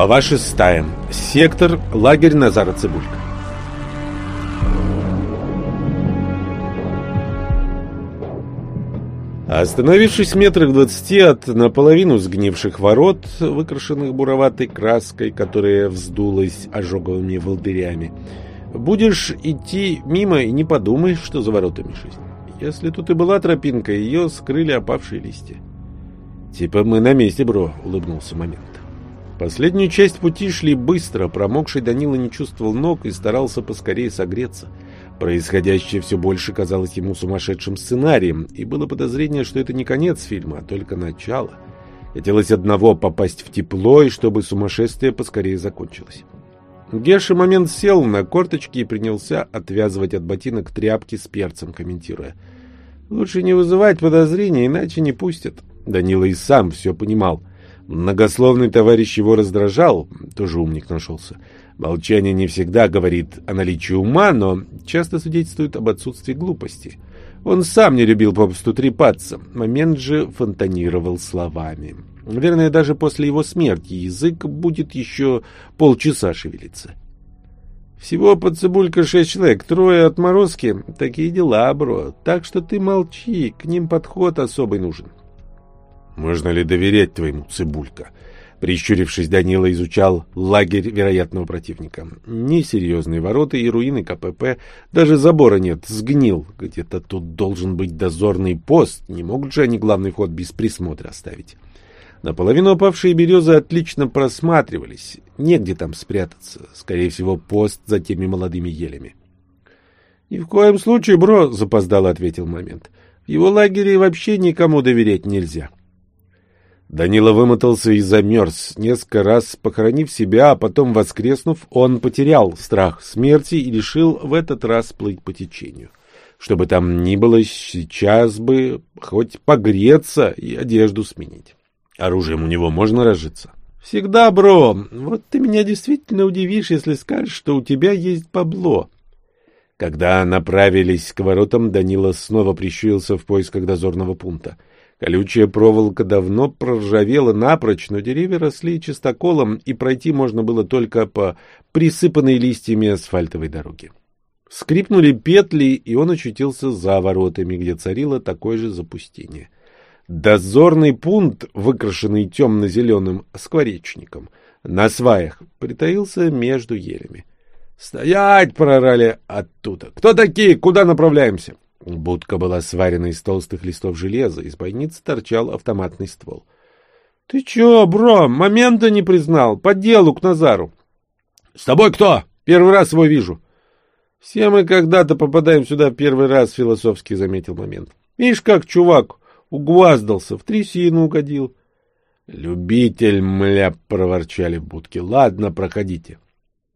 Глава шестая. Сектор. Лагерь Назара Цибулька. Остановившись в метрах двадцати от наполовину сгнивших ворот, выкрашенных буроватой краской, которая вздулась ожоговыми волдырями, будешь идти мимо и не подумай, что за воротами жизнь. Если тут и была тропинка, ее скрыли опавшие листья. «Типа мы на месте, бро», — улыбнулся момент. Последнюю часть пути шли быстро, промокший Данила не чувствовал ног и старался поскорее согреться. Происходящее все больше казалось ему сумасшедшим сценарием, и было подозрение, что это не конец фильма, а только начало. Хотелось одного — попасть в тепло, и чтобы сумасшествие поскорее закончилось. Геша момент сел на корточки и принялся отвязывать от ботинок тряпки с перцем, комментируя. «Лучше не вызывать подозрения, иначе не пустят». Данила и сам все понимал. Многословный товарищ его раздражал, тоже умник нашелся. Молчание не всегда говорит о наличии ума, но часто свидетельствует об отсутствии глупости. Он сам не любил попусту трепаться, момент же фонтанировал словами. Наверное, даже после его смерти язык будет еще полчаса шевелиться. Всего под цибулька шесть человек, трое отморозки. Такие дела, бро. Так что ты молчи, к ним подход особый нужен. «Можно ли доверять твоему, Цибулька?» Прищурившись, Данила изучал лагерь вероятного противника. Несерьезные ворота и руины КПП, даже забора нет, сгнил. Где-то тут должен быть дозорный пост, не могут же они главный вход без присмотра оставить. Наполовину опавшие березы отлично просматривались, негде там спрятаться, скорее всего, пост за теми молодыми елями. — Ни в коем случае, бро, — запоздало ответил момент. — В его лагере вообще никому доверять нельзя. — Данила вымотался и замерз, несколько раз похоронив себя, а потом воскреснув, он потерял страх смерти и решил в этот раз плыть по течению. Чтобы там ни было, сейчас бы хоть погреться и одежду сменить. Оружием у него можно разжиться? Всегда, бро. Вот ты меня действительно удивишь, если скажешь, что у тебя есть бабло. Когда направились к воротам, Данила снова прищурился в поисках дозорного пункта. Колючая проволока давно проржавела напрочь, но деревья росли чистоколом, и пройти можно было только по присыпанной листьями асфальтовой дороге. Скрипнули петли, и он очутился за воротами, где царило такое же запустение. Дозорный пункт, выкрашенный темно-зеленым скворечником, на сваях, притаился между елями. «Стоять!» — прорали оттуда. «Кто такие? Куда направляемся?» Будка была сварена из толстых листов железа, из бойницы торчал автоматный ствол. — Ты чё, бро, момента не признал? По делу к Назару. — С тобой кто? Первый раз его вижу. — Все мы когда-то попадаем сюда первый раз, — философски заметил момент. — Видишь, как чувак угваздался, в трясину угодил. — Любитель, мля, — проворчали в будке. — Ладно, проходите. —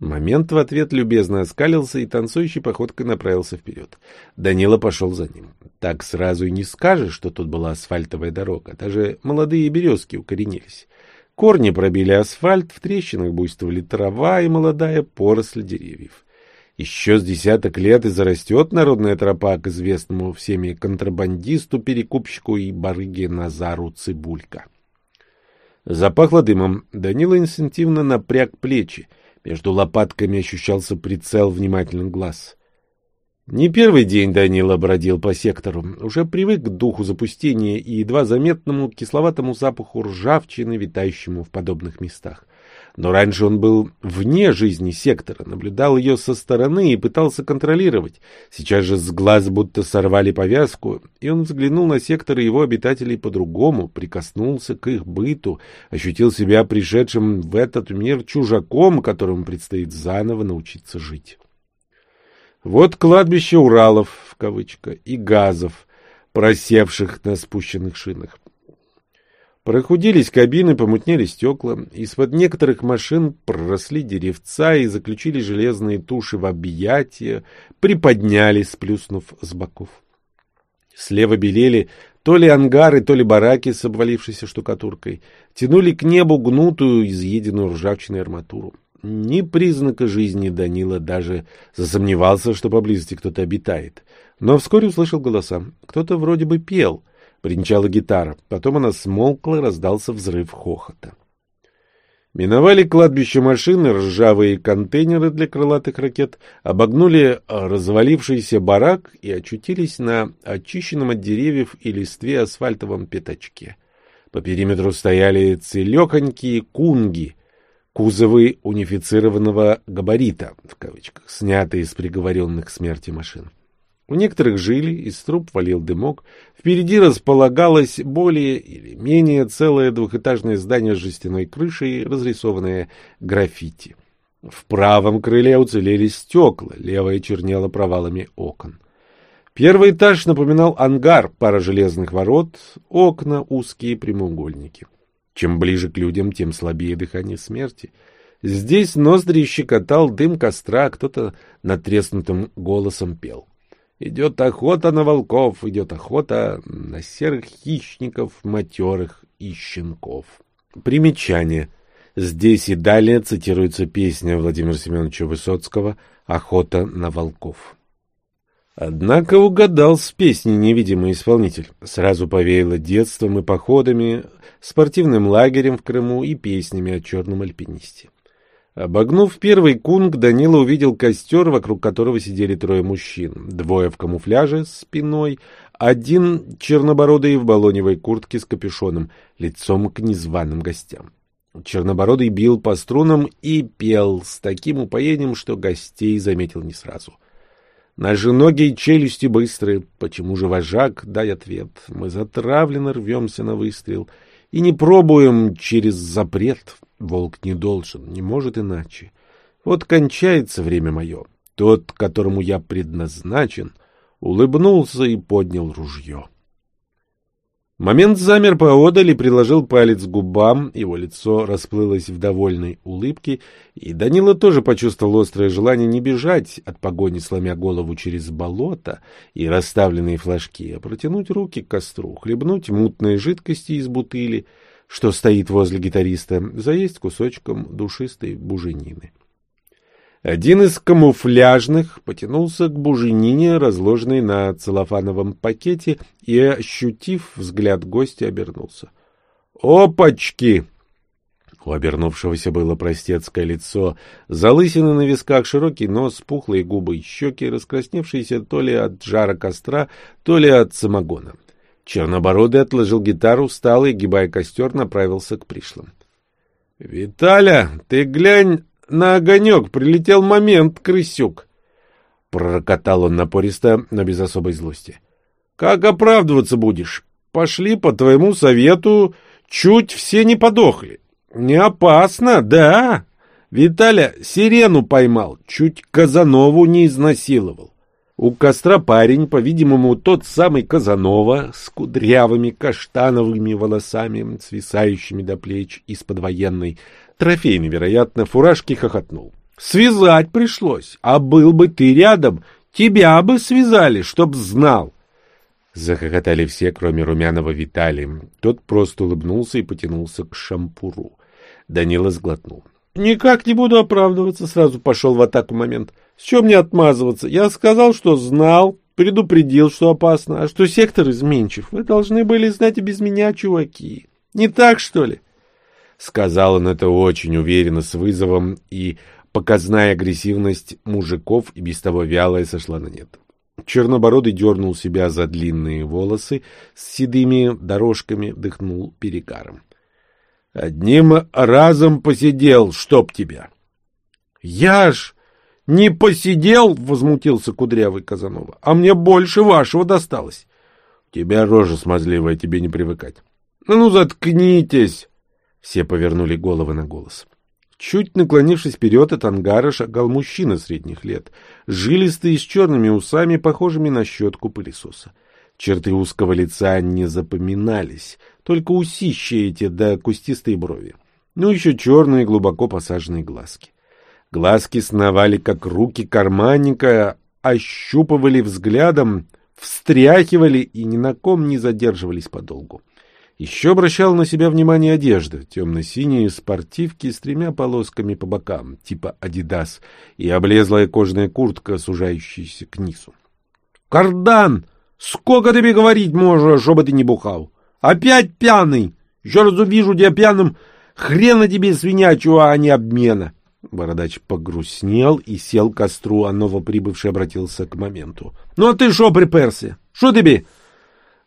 Момент в ответ любезно оскалился и танцующей походкой направился вперед. Данила пошел за ним. Так сразу и не скажешь, что тут была асфальтовая дорога. Даже молодые березки укоренились. Корни пробили асфальт, в трещинах буйствовали трава и молодая поросль деревьев. Еще с десяток лет и зарастет народная тропа к известному всеми контрабандисту, перекупщику и барыге Назару Цибулька. Запахло дымом. Данила инстинктивно напряг плечи. Между лопатками ощущался прицел внимательных глаз. Не первый день Данила бродил по сектору, уже привык к духу запустения и едва заметному кисловатому запаху ржавчины, витающему в подобных местах. Но раньше он был вне жизни сектора, наблюдал ее со стороны и пытался контролировать. Сейчас же с глаз будто сорвали повязку, и он взглянул на сектор и его обитателей по-другому, прикоснулся к их быту, ощутил себя пришедшим в этот мир чужаком, которому предстоит заново научиться жить. Вот кладбище Уралов, в кавычка, и газов, просевших на спущенных шинах. Прохудились кабины, помутнели стекла, из-под некоторых машин проросли деревца и заключили железные туши в объятия, приподняли, сплюснув с боков. Слева белели то ли ангары, то ли бараки с обвалившейся штукатуркой, тянули к небу гнутую, изъеденную ржавчиной арматуру. Ни признака жизни Данила даже засомневался, что поблизости кто-то обитает. Но вскоре услышал голоса. Кто-то вроде бы пел — Принчала гитара. Потом она смолкла, раздался взрыв хохота. Миновали кладбище машины, ржавые контейнеры для крылатых ракет, обогнули развалившийся барак и очутились на очищенном от деревьев и листве асфальтовом пятачке. По периметру стояли целехонькие кунги, кузовы унифицированного габарита, в кавычках, снятые из приговоренных к смерти машин. У некоторых жили, из труб валил дымок. Впереди располагалось более или менее целое двухэтажное здание с жестяной крышей, разрисованное граффити. В правом крыле уцелели стекла, левое чернело провалами окон. Первый этаж напоминал ангар, пара железных ворот, окна, узкие прямоугольники. Чем ближе к людям, тем слабее дыхание смерти. Здесь ноздри щекотал дым костра, кто-то натреснутым голосом пел. Идет охота на волков, идет охота на серых хищников, матерых и щенков. Примечание. Здесь и далее цитируется песня Владимира Семеновича Высоцкого «Охота на волков». Однако угадал с песней невидимый исполнитель. Сразу повеяло детством и походами, спортивным лагерем в Крыму и песнями о черном альпинисте. Обогнув первый кунг, Данила увидел костер, вокруг которого сидели трое мужчин. Двое в камуфляже спиной, один чернобородый в балоневой куртке с капюшоном, лицом к незваным гостям. Чернобородый бил по струнам и пел с таким упоением, что гостей заметил не сразу. Наши ноги и челюсти быстрые. Почему же вожак? Дай ответ. Мы затравленно рвемся на выстрел и не пробуем через запрет. Волк не должен, не может иначе. Вот кончается время мое. Тот, которому я предназначен, улыбнулся и поднял ружье. Момент замер поодаль и приложил палец к губам, его лицо расплылось в довольной улыбке, и Данила тоже почувствовал острое желание не бежать от погони, сломя голову через болото и расставленные флажки, а протянуть руки к костру, хлебнуть мутной жидкости из бутыли — что стоит возле гитариста, заесть кусочком душистой буженины. Один из камуфляжных потянулся к буженине, разложенной на целлофановом пакете, и, ощутив взгляд гостя, обернулся. «Опачки!» У обернувшегося было простецкое лицо, залысины на висках, широкий нос, пухлые губы и щеки, раскрасневшиеся то ли от жара костра, то ли от самогона. Чернобородый отложил гитару, встал и, гибая костер, направился к пришлым. — Виталя, ты глянь на огонек, прилетел момент, крысюк! — пророкотал он напористо, но без особой злости. — Как оправдываться будешь? Пошли по твоему совету, чуть все не подохли. Не опасно, да? Виталя сирену поймал, чуть Казанову не изнасиловал. У костра парень, по-видимому, тот самый Казанова, с кудрявыми каштановыми волосами, свисающими до плеч из-под военной, трофейной, вероятно, фуражки хохотнул. «Связать пришлось, а был бы ты рядом, тебя бы связали, чтоб знал». Захохотали все, кроме румяного Виталия. Тот просто улыбнулся и потянулся к шампуру. Данила сглотнул. «Никак не буду оправдываться», — сразу пошел в атаку момент. «С чем мне отмазываться? Я сказал, что знал, предупредил, что опасно, а что сектор изменчив. Вы должны были знать и без меня, чуваки. Не так, что ли?» Сказал он это очень уверенно, с вызовом, и показная агрессивность мужиков и без того вялая сошла на нет. Чернобородый дернул себя за длинные волосы с седыми дорожками, дыхнул перегаром. Одним разом посидел, чтоб тебя. — Я ж не посидел, — возмутился кудрявый Казанова, — а мне больше вашего досталось. — тебя рожа смазливая, тебе не привыкать. Ну, — Ну, заткнитесь! Все повернули головы на голос. Чуть наклонившись вперед от ангара, шагал мужчина средних лет, жилистый, с черными усами, похожими на щетку пылесоса. Черты узкого лица не запоминались, только усища эти да кустистые брови. Ну, еще черные глубоко посаженные глазки. Глазки сновали, как руки карманника, ощупывали взглядом, встряхивали и ни на ком не задерживались подолгу. Еще обращал на себя внимание одежда, темно-синие спортивки с тремя полосками по бокам, типа «Адидас», и облезлая кожаная куртка, сужающаяся к низу. «Кардан! Сколько тебе говорить можно, чтобы ты не бухал? Опять пьяный! Еще раз увижу тебя пьяным, Хрена тебе свинячего, а не обмена. Бородач погрустнел и сел к костру, а новоприбывший обратился к моменту. — Ну а ты шо приперся? Шо тебе? —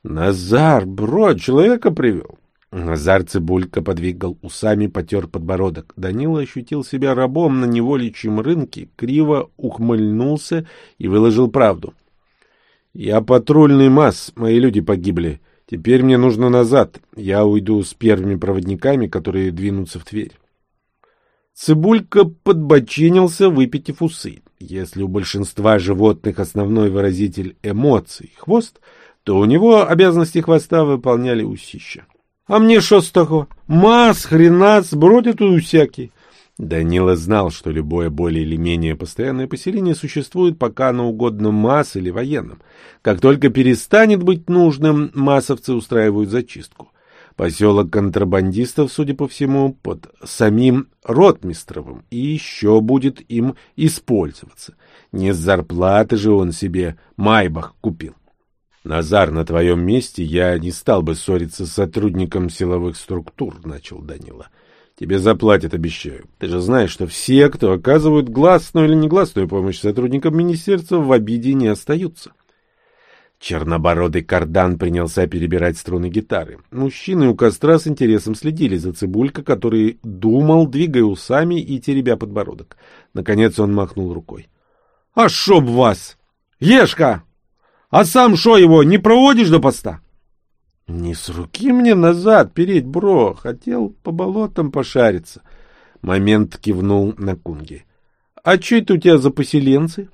Назар, бро, человека привел. Назар Цибулька подвигал усами, потер подбородок. Данила ощутил себя рабом на неволичьем рынке, криво ухмыльнулся и выложил правду. — Я патрульный масс, мои люди погибли. Теперь мне нужно назад. Я уйду с первыми проводниками, которые двинутся в Тверь. Цибулька подбочинился, выпитив усы. Если у большинства животных основной выразитель эмоций — хвост, то у него обязанности хвоста выполняли усища. — А мне что с того? Мас, хренас, бродят тут всякие. Данила знал, что любое более или менее постоянное поселение существует, пока оно угодно масс или военным. Как только перестанет быть нужным, массовцы устраивают зачистку. Поселок контрабандистов, судя по всему, под самим Ротмистровым и еще будет им использоваться. Не с зарплаты же он себе Майбах купил. Назар, на твоем месте я не стал бы ссориться с сотрудником силовых структур, начал Данила. Тебе заплатят, обещаю. Ты же знаешь, что все, кто оказывают гласную или негласную помощь сотрудникам министерства, в обиде не остаются. Чернобородый кардан принялся перебирать струны гитары. Мужчины у костра с интересом следили за Цибулько, который думал, двигая усами и теребя подбородок. Наконец он махнул рукой. — А шоб вас! Ешка! А сам шо его, не проводишь до поста? — Не с руки мне назад переть, бро. Хотел по болотам пошариться. Момент кивнул на кунги. — А что это у тебя за поселенцы?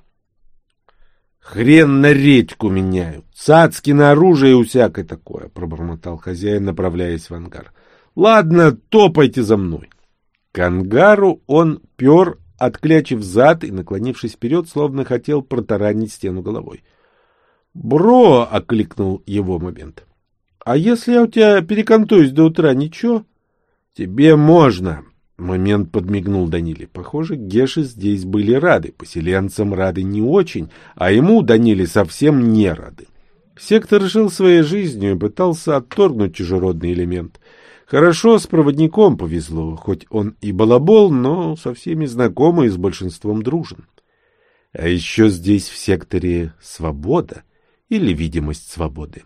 — Хрен на редьку меняют. Цацки на оружие и всякое такое, — пробормотал хозяин, направляясь в ангар. — Ладно, топайте за мной. К ангару он пер, отклячив зад и, наклонившись вперед, словно хотел протаранить стену головой. — Бро! — окликнул его момент. — А если я у тебя перекантуюсь до утра, ничего? — Тебе можно. Момент подмигнул Даниле. Похоже, Геши здесь были рады. Поселенцам рады не очень, а ему, Даниле, совсем не рады. Сектор жил своей жизнью и пытался отторгнуть чужеродный элемент. Хорошо с проводником повезло, хоть он и балабол, но со всеми знакомый и с большинством дружен. А еще здесь в секторе свобода или видимость свободы.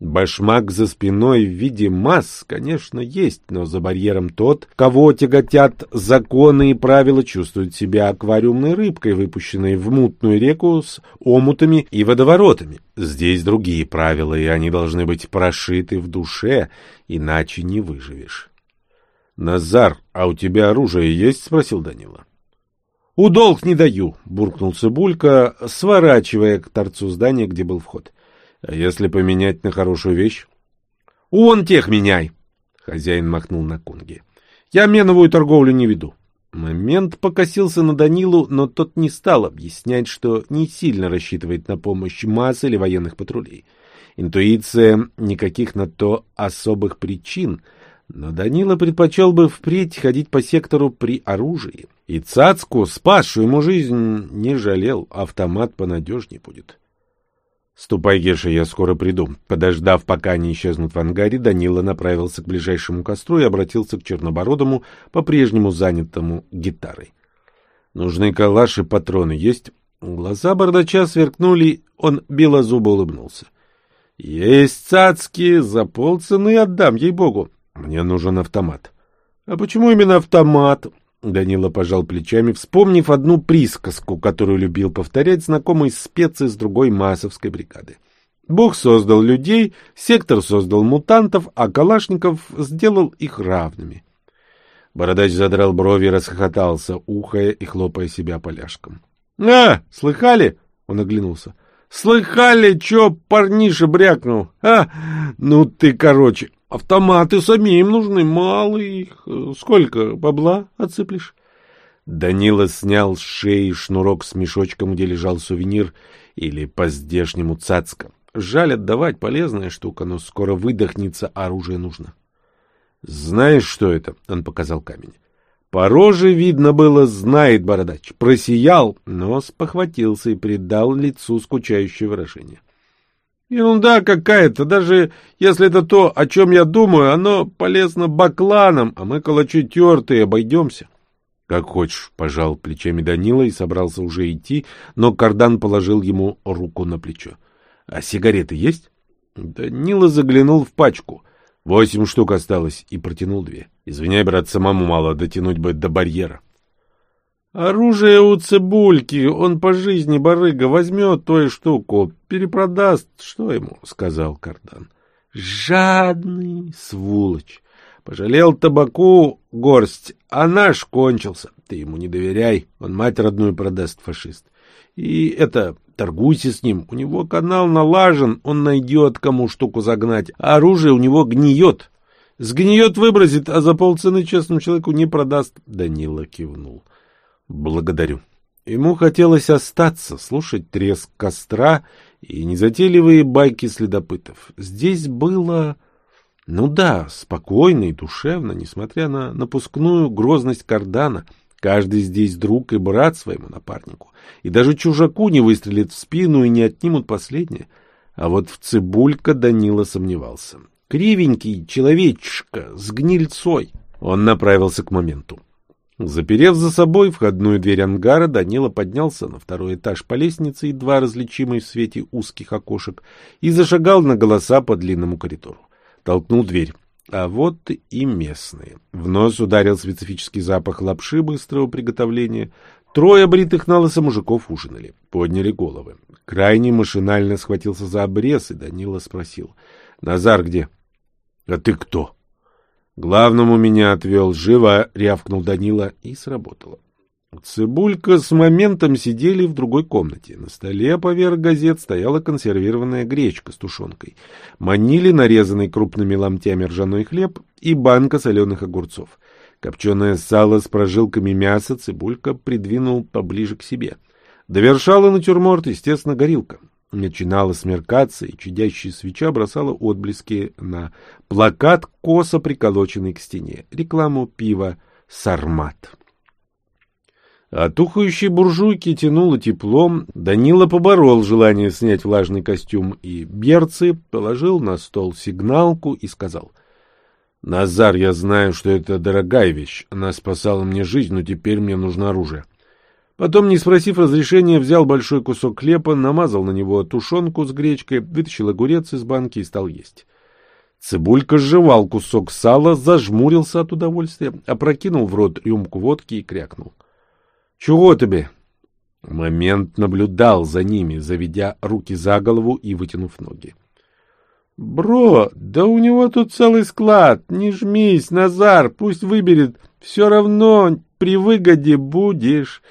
Башмак за спиной в виде масс, конечно, есть, но за барьером тот, кого тяготят законы и правила, чувствует себя аквариумной рыбкой, выпущенной в мутную реку с омутами и водоворотами. Здесь другие правила, и они должны быть прошиты в душе, иначе не выживешь. — Назар, а у тебя оружие есть? — спросил Данила. — У долг не даю, — буркнул Цибулька, сворачивая к торцу здания, где был вход. — а если поменять на хорошую вещь? — Он тех меняй! — хозяин махнул на кунге. — Я меновую торговлю не веду. Момент покосился на Данилу, но тот не стал объяснять, что не сильно рассчитывает на помощь масс или военных патрулей. Интуиция никаких на то особых причин, но Данила предпочел бы впредь ходить по сектору при оружии. И Цацку, спасшую ему жизнь, не жалел, автомат понадежнее будет. «Ступай, Геша, я скоро приду». Подождав, пока они исчезнут в ангаре, Данила направился к ближайшему костру и обратился к Чернобородому, по-прежнему занятому гитарой. «Нужны калаши, патроны есть?» Глаза бардача сверкнули, он белозубо улыбнулся. «Есть цацки, за полцены отдам, ей-богу. Мне нужен автомат». «А почему именно автомат?» Данила пожал плечами, вспомнив одну присказку, которую любил повторять знакомый спец из другой массовской бригады. Бог создал людей, сектор создал мутантов, а Калашников сделал их равными. Бородач задрал брови расхохотался, ухая и хлопая себя поляшком. — А, слыхали? — он оглянулся. — Слыхали, чё парниша брякнул? А, ну ты, короче, Автоматы самим нужны, мало их. Сколько бабла отсыплешь? Данила снял с шеи шнурок с мешочком, где лежал сувенир, или по-здешнему цацка. Жаль отдавать, полезная штука, но скоро выдохнется, а оружие нужно. — Знаешь, что это? — он показал камень. По роже видно было, знает бородач. Просиял, но спохватился и придал лицу скучающее выражение. Ерунда какая-то, даже если это то, о чем я думаю, оно полезно бакланам, а мы калачи тертые, обойдемся. Как хочешь, пожал плечами Данила и собрался уже идти, но кардан положил ему руку на плечо. А сигареты есть? Данила заглянул в пачку. Восемь штук осталось и протянул две. Извиняй, брат, самому мало дотянуть бы до барьера. Оружие у цибульки, он по жизни барыга возьмет твою штуку, перепродаст, что ему, — сказал Кардан. Жадный сволочь. Пожалел табаку горсть, а наш кончился. Ты ему не доверяй, он мать родную продаст, фашист. И это, торгуйся с ним, у него канал налажен, он найдет, кому штуку загнать, а оружие у него гниет. Сгниет, выбросит, а за полцены честному человеку не продаст. Данила кивнул. — Благодарю. Ему хотелось остаться, слушать треск костра и незатейливые байки следопытов. Здесь было... Ну да, спокойно и душевно, несмотря на напускную грозность кардана. Каждый здесь друг и брат своему напарнику. И даже чужаку не выстрелит в спину и не отнимут последнее. А вот в Цибулька Данила сомневался. Кривенький человечишка с гнильцой. Он направился к моменту. Заперев за собой входную дверь ангара, Данила поднялся на второй этаж по лестнице, едва различимой в свете узких окошек, и зашагал на голоса по длинному коридору. Толкнул дверь. А вот и местные. В нос ударил специфический запах лапши быстрого приготовления. Трое бритых на лысо мужиков ужинали. Подняли головы. Крайне машинально схватился за обрез, и Данила спросил. — Назар где? — А ты кто? — Главному меня отвел. Живо рявкнул Данила, и сработало. Цибулька с моментом сидели в другой комнате. На столе поверх газет стояла консервированная гречка с тушенкой. Манили нарезанный крупными ломтями ржаной хлеб и банка соленых огурцов. Копченое сало с прожилками мяса Цибулька придвинул поближе к себе. Довершала натюрморт, естественно, горилка. Начинало смеркаться, и чудящая свеча бросала отблески на плакат, косо приколоченный к стене. Рекламу пива «Сармат». От ухающей буржуйки тянуло теплом. Данила поборол желание снять влажный костюм и берцы, положил на стол сигналку и сказал. — Назар, я знаю, что это дорогая вещь. Она спасала мне жизнь, но теперь мне нужно оружие. — Потом, не спросив разрешения, взял большой кусок хлеба, намазал на него тушенку с гречкой, вытащил огурец из банки и стал есть. Цибулька сживал кусок сала, зажмурился от удовольствия, опрокинул в рот рюмку водки и крякнул. — Чего тебе? Момент наблюдал за ними, заведя руки за голову и вытянув ноги. — Бро, да у него тут целый склад, не жмись, Назар, пусть выберет, все равно при выгоде будешь.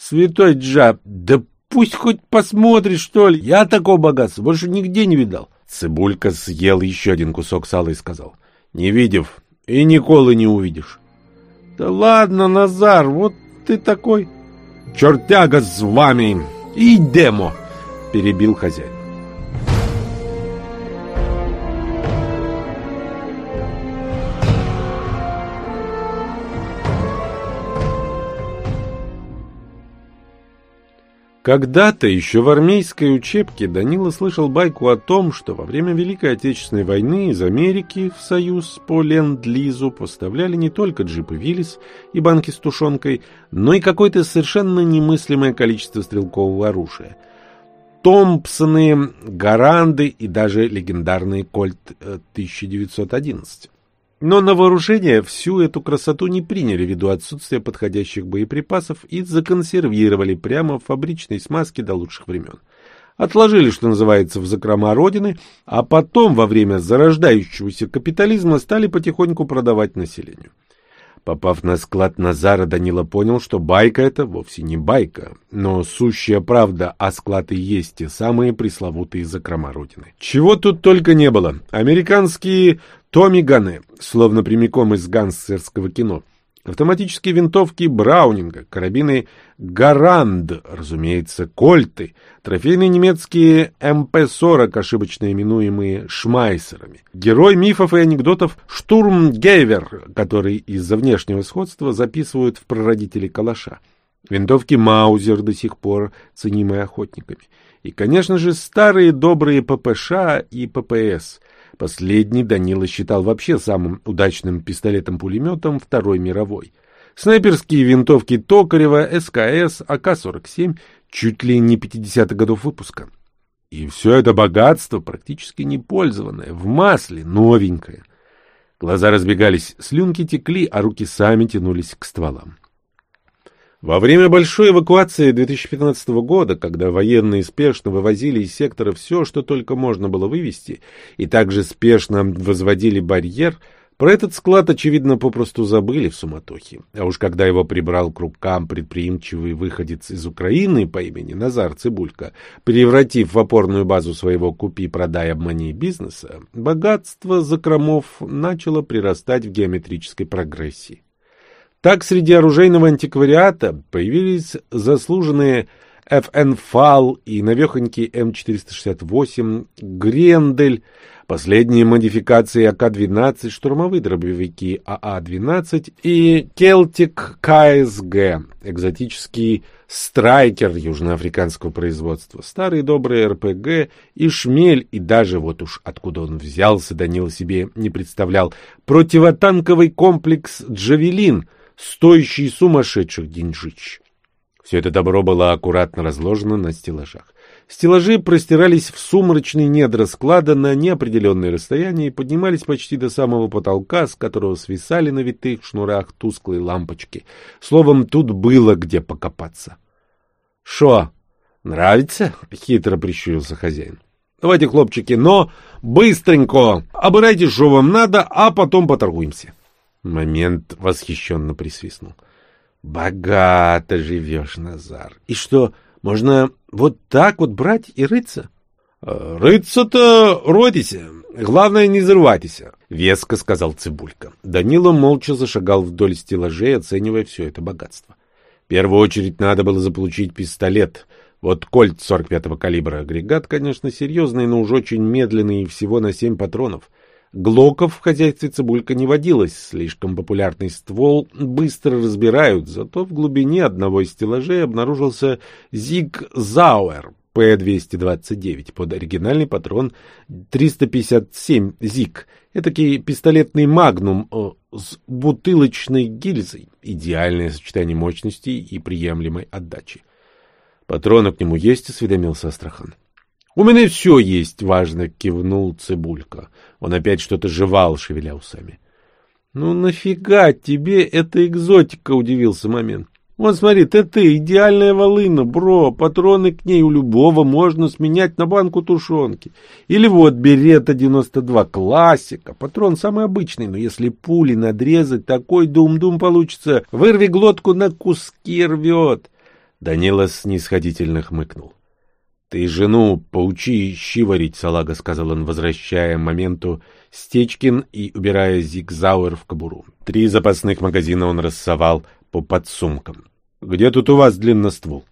Святой Джаб, да пусть хоть посмотрит, что ли. Я такого богатства больше нигде не видал. Цибулька съел еще один кусок сала и сказал. Не видев, и николы не увидишь. Да ладно, Назар, вот ты такой. Чертяга с вами. Идемо, перебил хозяин. Когда-то еще в армейской учебке Данила слышал байку о том, что во время Великой Отечественной войны из Америки в Союз по Ленд-Лизу поставляли не только джипы Виллис и банки с тушенкой, но и какое-то совершенно немыслимое количество стрелкового оружия. Томпсоны, Гаранды и даже легендарный Кольт 1911. Но на вооружение всю эту красоту не приняли ввиду отсутствия подходящих боеприпасов и законсервировали прямо в фабричной смазке до лучших времен. Отложили, что называется, в закрома Родины, а потом, во время зарождающегося капитализма, стали потихоньку продавать населению. Попав на склад Назара, Данила понял, что байка это вовсе не байка, но сущая правда, а склад и есть те самые пресловутые закрома Родины. Чего тут только не было. Американские томмиганы, словно прямиком из гангстерского кино. Автоматические винтовки Браунинга, карабины Гаранд, разумеется, Кольты, трофейные немецкие МП-40, ошибочно именуемые Шмайсерами. Герой мифов и анекдотов Штурмгевер, который из-за внешнего сходства записывают в прародители калаша. Винтовки Маузер до сих пор ценимые охотниками. И, конечно же, старые добрые ППШ и ППС. Последний Данила считал вообще самым удачным пистолетом-пулеметом Второй мировой. Снайперские винтовки Токарева, СКС, АК-47 чуть ли не 50-х годов выпуска. И все это богатство, практически не пользованное, в масле, новенькое. Глаза разбегались, слюнки текли, а руки сами тянулись к стволам. Во время большой эвакуации 2015 года, когда военные спешно вывозили из сектора все, что только можно было вывести, и также спешно возводили барьер, про этот склад, очевидно, попросту забыли в суматохе. А уж когда его прибрал к рукам предприимчивый выходец из Украины по имени Назар Цибулько, превратив в опорную базу своего «купи-продай-обмани» бизнеса, богатство закромов начало прирастать в геометрической прогрессии. Так среди оружейного антиквариата появились заслуженные ФНФАЛ и навехонький М468, Грендель, последние модификации АК-12, штурмовые дробовики АА-12 и Келтик КСГ, экзотический страйкер южноафриканского производства, старый добрый РПГ и шмель, и даже вот уж откуда он взялся, Данил себе не представлял, противотанковый комплекс «Джавелин», стоящий сумасшедших деньжич. Все это добро было аккуратно разложено на стеллажах. Стеллажи простирались в сумрачные недра склада на неопределенное расстояние и поднимались почти до самого потолка, с которого свисали на витых шнурах тусклые лампочки. Словом, тут было где покопаться. — Шо, нравится? — хитро прищурился хозяин. — Давайте, хлопчики, но быстренько обырайте, что вам надо, а потом поторгуемся. Момент восхищенно присвистнул. «Богато живешь, Назар. И что, можно вот так вот брать и рыться?» «Э, «Рыться-то ройтесь, главное не взрывайтесь», — веско сказал Цибулька. Данила молча зашагал вдоль стеллажей, оценивая все это богатство. В первую очередь надо было заполучить пистолет. Вот кольт 45-го калибра. Агрегат, конечно, серьезный, но уж очень медленный и всего на семь патронов. Глоков в хозяйстве Цибулька не водилось, слишком популярный ствол быстро разбирают, зато в глубине одного из стеллажей обнаружился Зиг Зауэр П-229 под оригинальный патрон 357 Зиг, этакий пистолетный магнум э, с бутылочной гильзой, идеальное сочетание мощности и приемлемой отдачи. Патроны к нему есть, осведомился Астрахан. «У меня все есть», — важно кивнул Цибулька. Он опять что-то жевал, шевеля усами. «Ну нафига тебе эта экзотика?» — удивился момент. «Вот смотри, это идеальная волына, бро, патроны к ней у любого можно сменять на банку тушенки. Или вот Берета-92, классика, патрон самый обычный, но если пули надрезать, такой дум-дум получится, вырви глотку на куски рвет». Данила снисходительно хмыкнул. «Ты жену поучи щи варить, салага», — сказал он, возвращая моменту Стечкин и убирая зигзауэр в кобуру. Три запасных магазина он рассовал по подсумкам. «Где тут у вас длинноствол?»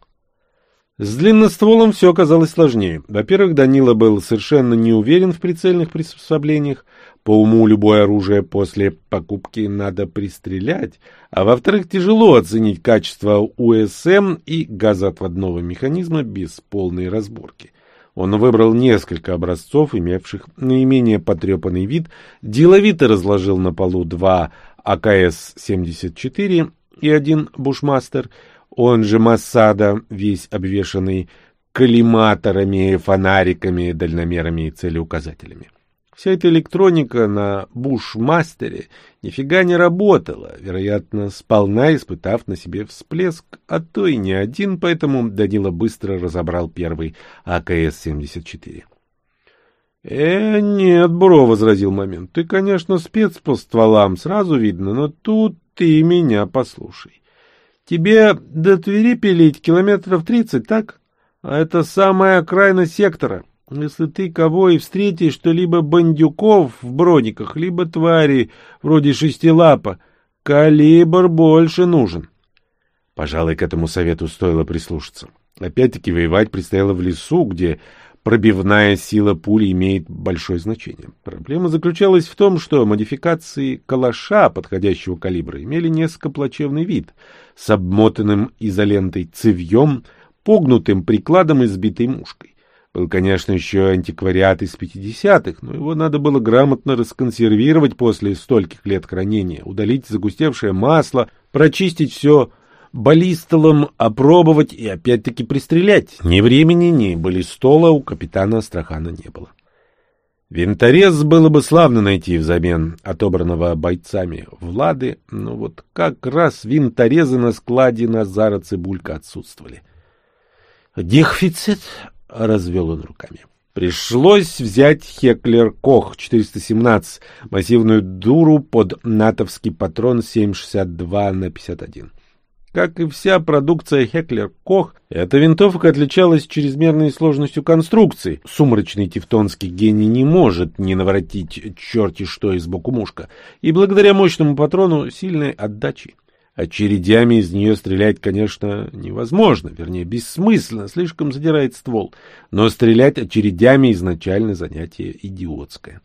С длинностволом все оказалось сложнее. Во-первых, Данила был совершенно не уверен в прицельных приспособлениях. По уму любое оружие после покупки надо пристрелять. А во-вторых, тяжело оценить качество УСМ и газоотводного механизма без полной разборки. Он выбрал несколько образцов, имевших наименее потрепанный вид, деловито разложил на полу два АКС-74 и один Бушмастер — он же Массада, весь обвешанный коллиматорами, фонариками, дальномерами и целеуказателями. Вся эта электроника на бушмастере нифига не работала, вероятно, сполна испытав на себе всплеск, а то и не один, поэтому Данила быстро разобрал первый АКС-74. — Э, нет, бро, — возразил момент, — ты, конечно, спец по стволам, сразу видно, но тут ты меня послушай. Тебе до Твери пилить километров тридцать, так? А это самая окраина сектора. Если ты кого и встретишь, то либо бандюков в бродиках, либо твари вроде шестилапа, калибр больше нужен. Пожалуй, к этому совету стоило прислушаться. Опять-таки воевать предстояло в лесу, где пробивная сила пули имеет большое значение. Проблема заключалась в том, что модификации калаша подходящего калибра имели несколько плачевный вид с обмотанным изолентой цевьем, погнутым прикладом и сбитой мушкой. Был, конечно, еще антиквариат из 50-х, но его надо было грамотно расконсервировать после стольких лет хранения, удалить загустевшее масло, прочистить все баллистолом, опробовать и опять-таки пристрелять. Ни времени, ни баллистола у капитана Астрахана не было. Винторез было бы славно найти взамен отобранного бойцами Влады, но вот как раз винторезы на складе Назара Цибулька отсутствовали. «Дефицит?» — развел он руками. Пришлось взять Хеклер Кох 417, массивную дуру под натовский патрон 7,62 на 51. Как и вся продукция Хеклер-Кох, эта винтовка отличалась чрезмерной сложностью конструкции. Сумрачный тевтонский гений не может не наворотить черти что из боку мушка, и благодаря мощному патрону сильной отдачи. Очередями из нее стрелять, конечно, невозможно, вернее, бессмысленно, слишком задирает ствол, но стрелять очередями изначально занятие идиотское.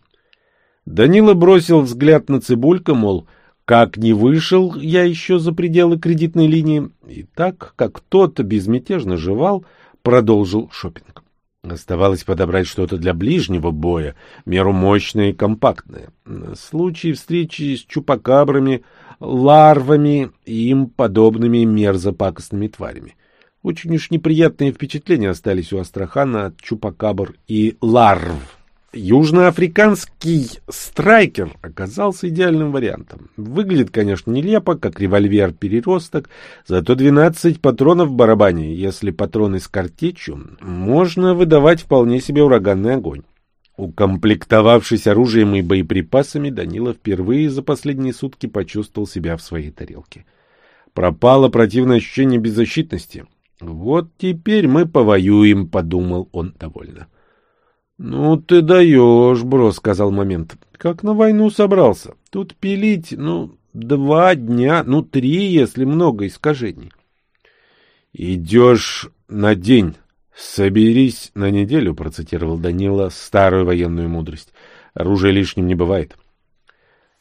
Данила бросил взгляд на Цибулька, мол, — как не вышел я еще за пределы кредитной линии, и так, как тот безмятежно жевал, продолжил шопинг. Оставалось подобрать что-то для ближнего боя, меру мощное и компактное. Случай встречи с чупакабрами, ларвами и им подобными мерзопакостными тварями. Очень уж неприятные впечатления остались у Астрахана от чупакабр и ларв. Южноафриканский страйкер оказался идеальным вариантом. Выглядит, конечно, нелепо, как револьвер-переросток, зато 12 патронов в барабане, если патроны с картечью, можно выдавать вполне себе ураганный огонь. Укомплектовавшись оружием и боеприпасами, Данила впервые за последние сутки почувствовал себя в своей тарелке. Пропало противное ощущение беззащитности. «Вот теперь мы повоюем», — подумал он довольно. «Ну ты даешь, бро», — сказал момент. «Как на войну собрался? Тут пилить, ну, два дня, ну, три, если много искажений». «Идешь на день, соберись на неделю», — процитировал Данила старую военную мудрость. «Оружие лишним не бывает».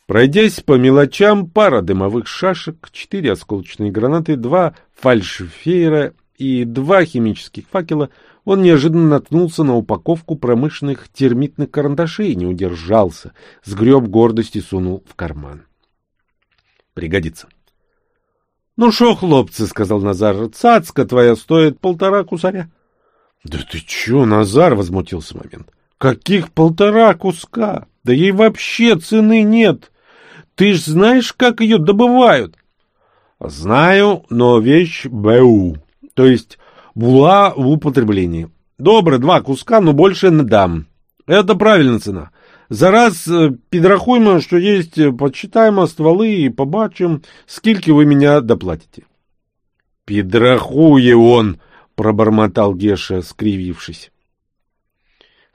Пройдясь по мелочам, пара дымовых шашек, четыре осколочные гранаты, два фальшфейера и два химических факела — он неожиданно наткнулся на упаковку промышленных термитных карандашей и не удержался, сгреб гордость и сунул в карман. Пригодится. — Ну шо, хлопцы, — сказал Назар, — цацка твоя стоит полтора кусаря. — Да ты чё, Назар, — возмутился момент. — Каких полтора куска? Да ей вообще цены нет. Ты ж знаешь, как ее добывают? — Знаю, но вещь БУ, то есть була в употреблении. Добре, два куска, но больше не дам. Это правильная цена. Зараз э, підрахуємо, що є, почитаємо стволи і побачимо, скільки ви мене доплатите. Підрахує он, пробормотал Геша, скривившись.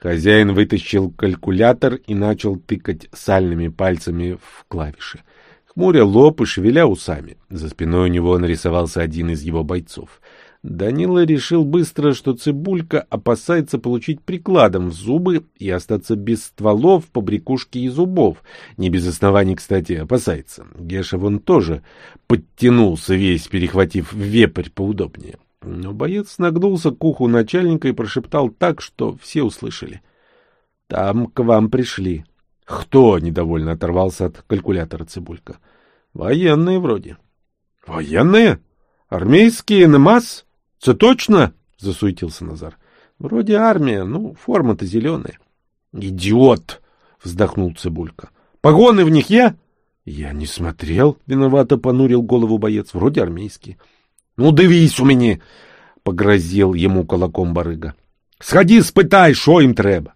Хозяин вытащил калькулятор и начал тыкать сальными пальцами в клавиши. Хмуря лоб и шевеля усами. За спиной у него нарисовался один из его бойцов. Данила решил быстро, что Цибулька опасается получить прикладом в зубы и остаться без стволов, побрякушки и зубов. Не без оснований, кстати, опасается. Геша вон тоже подтянулся весь, перехватив вепрь поудобнее. Но боец нагнулся к уху начальника и прошептал так, что все услышали. — Там к вам пришли. — Кто? — недовольно оторвался от калькулятора Цибулька. — Военные вроде. — Военные? Армейские НМАС? — Це точно? — засуетился Назар. — Вроде армия, ну, форма-то зеленая. — Идиот! — вздохнул Цибулька. — Погоны в них я? — Я не смотрел, — виновато понурил голову боец. — Вроде армейские. — Ну, дивись у меня! — погрозил ему кулаком барыга. — Сходи, спытай, шо им треба.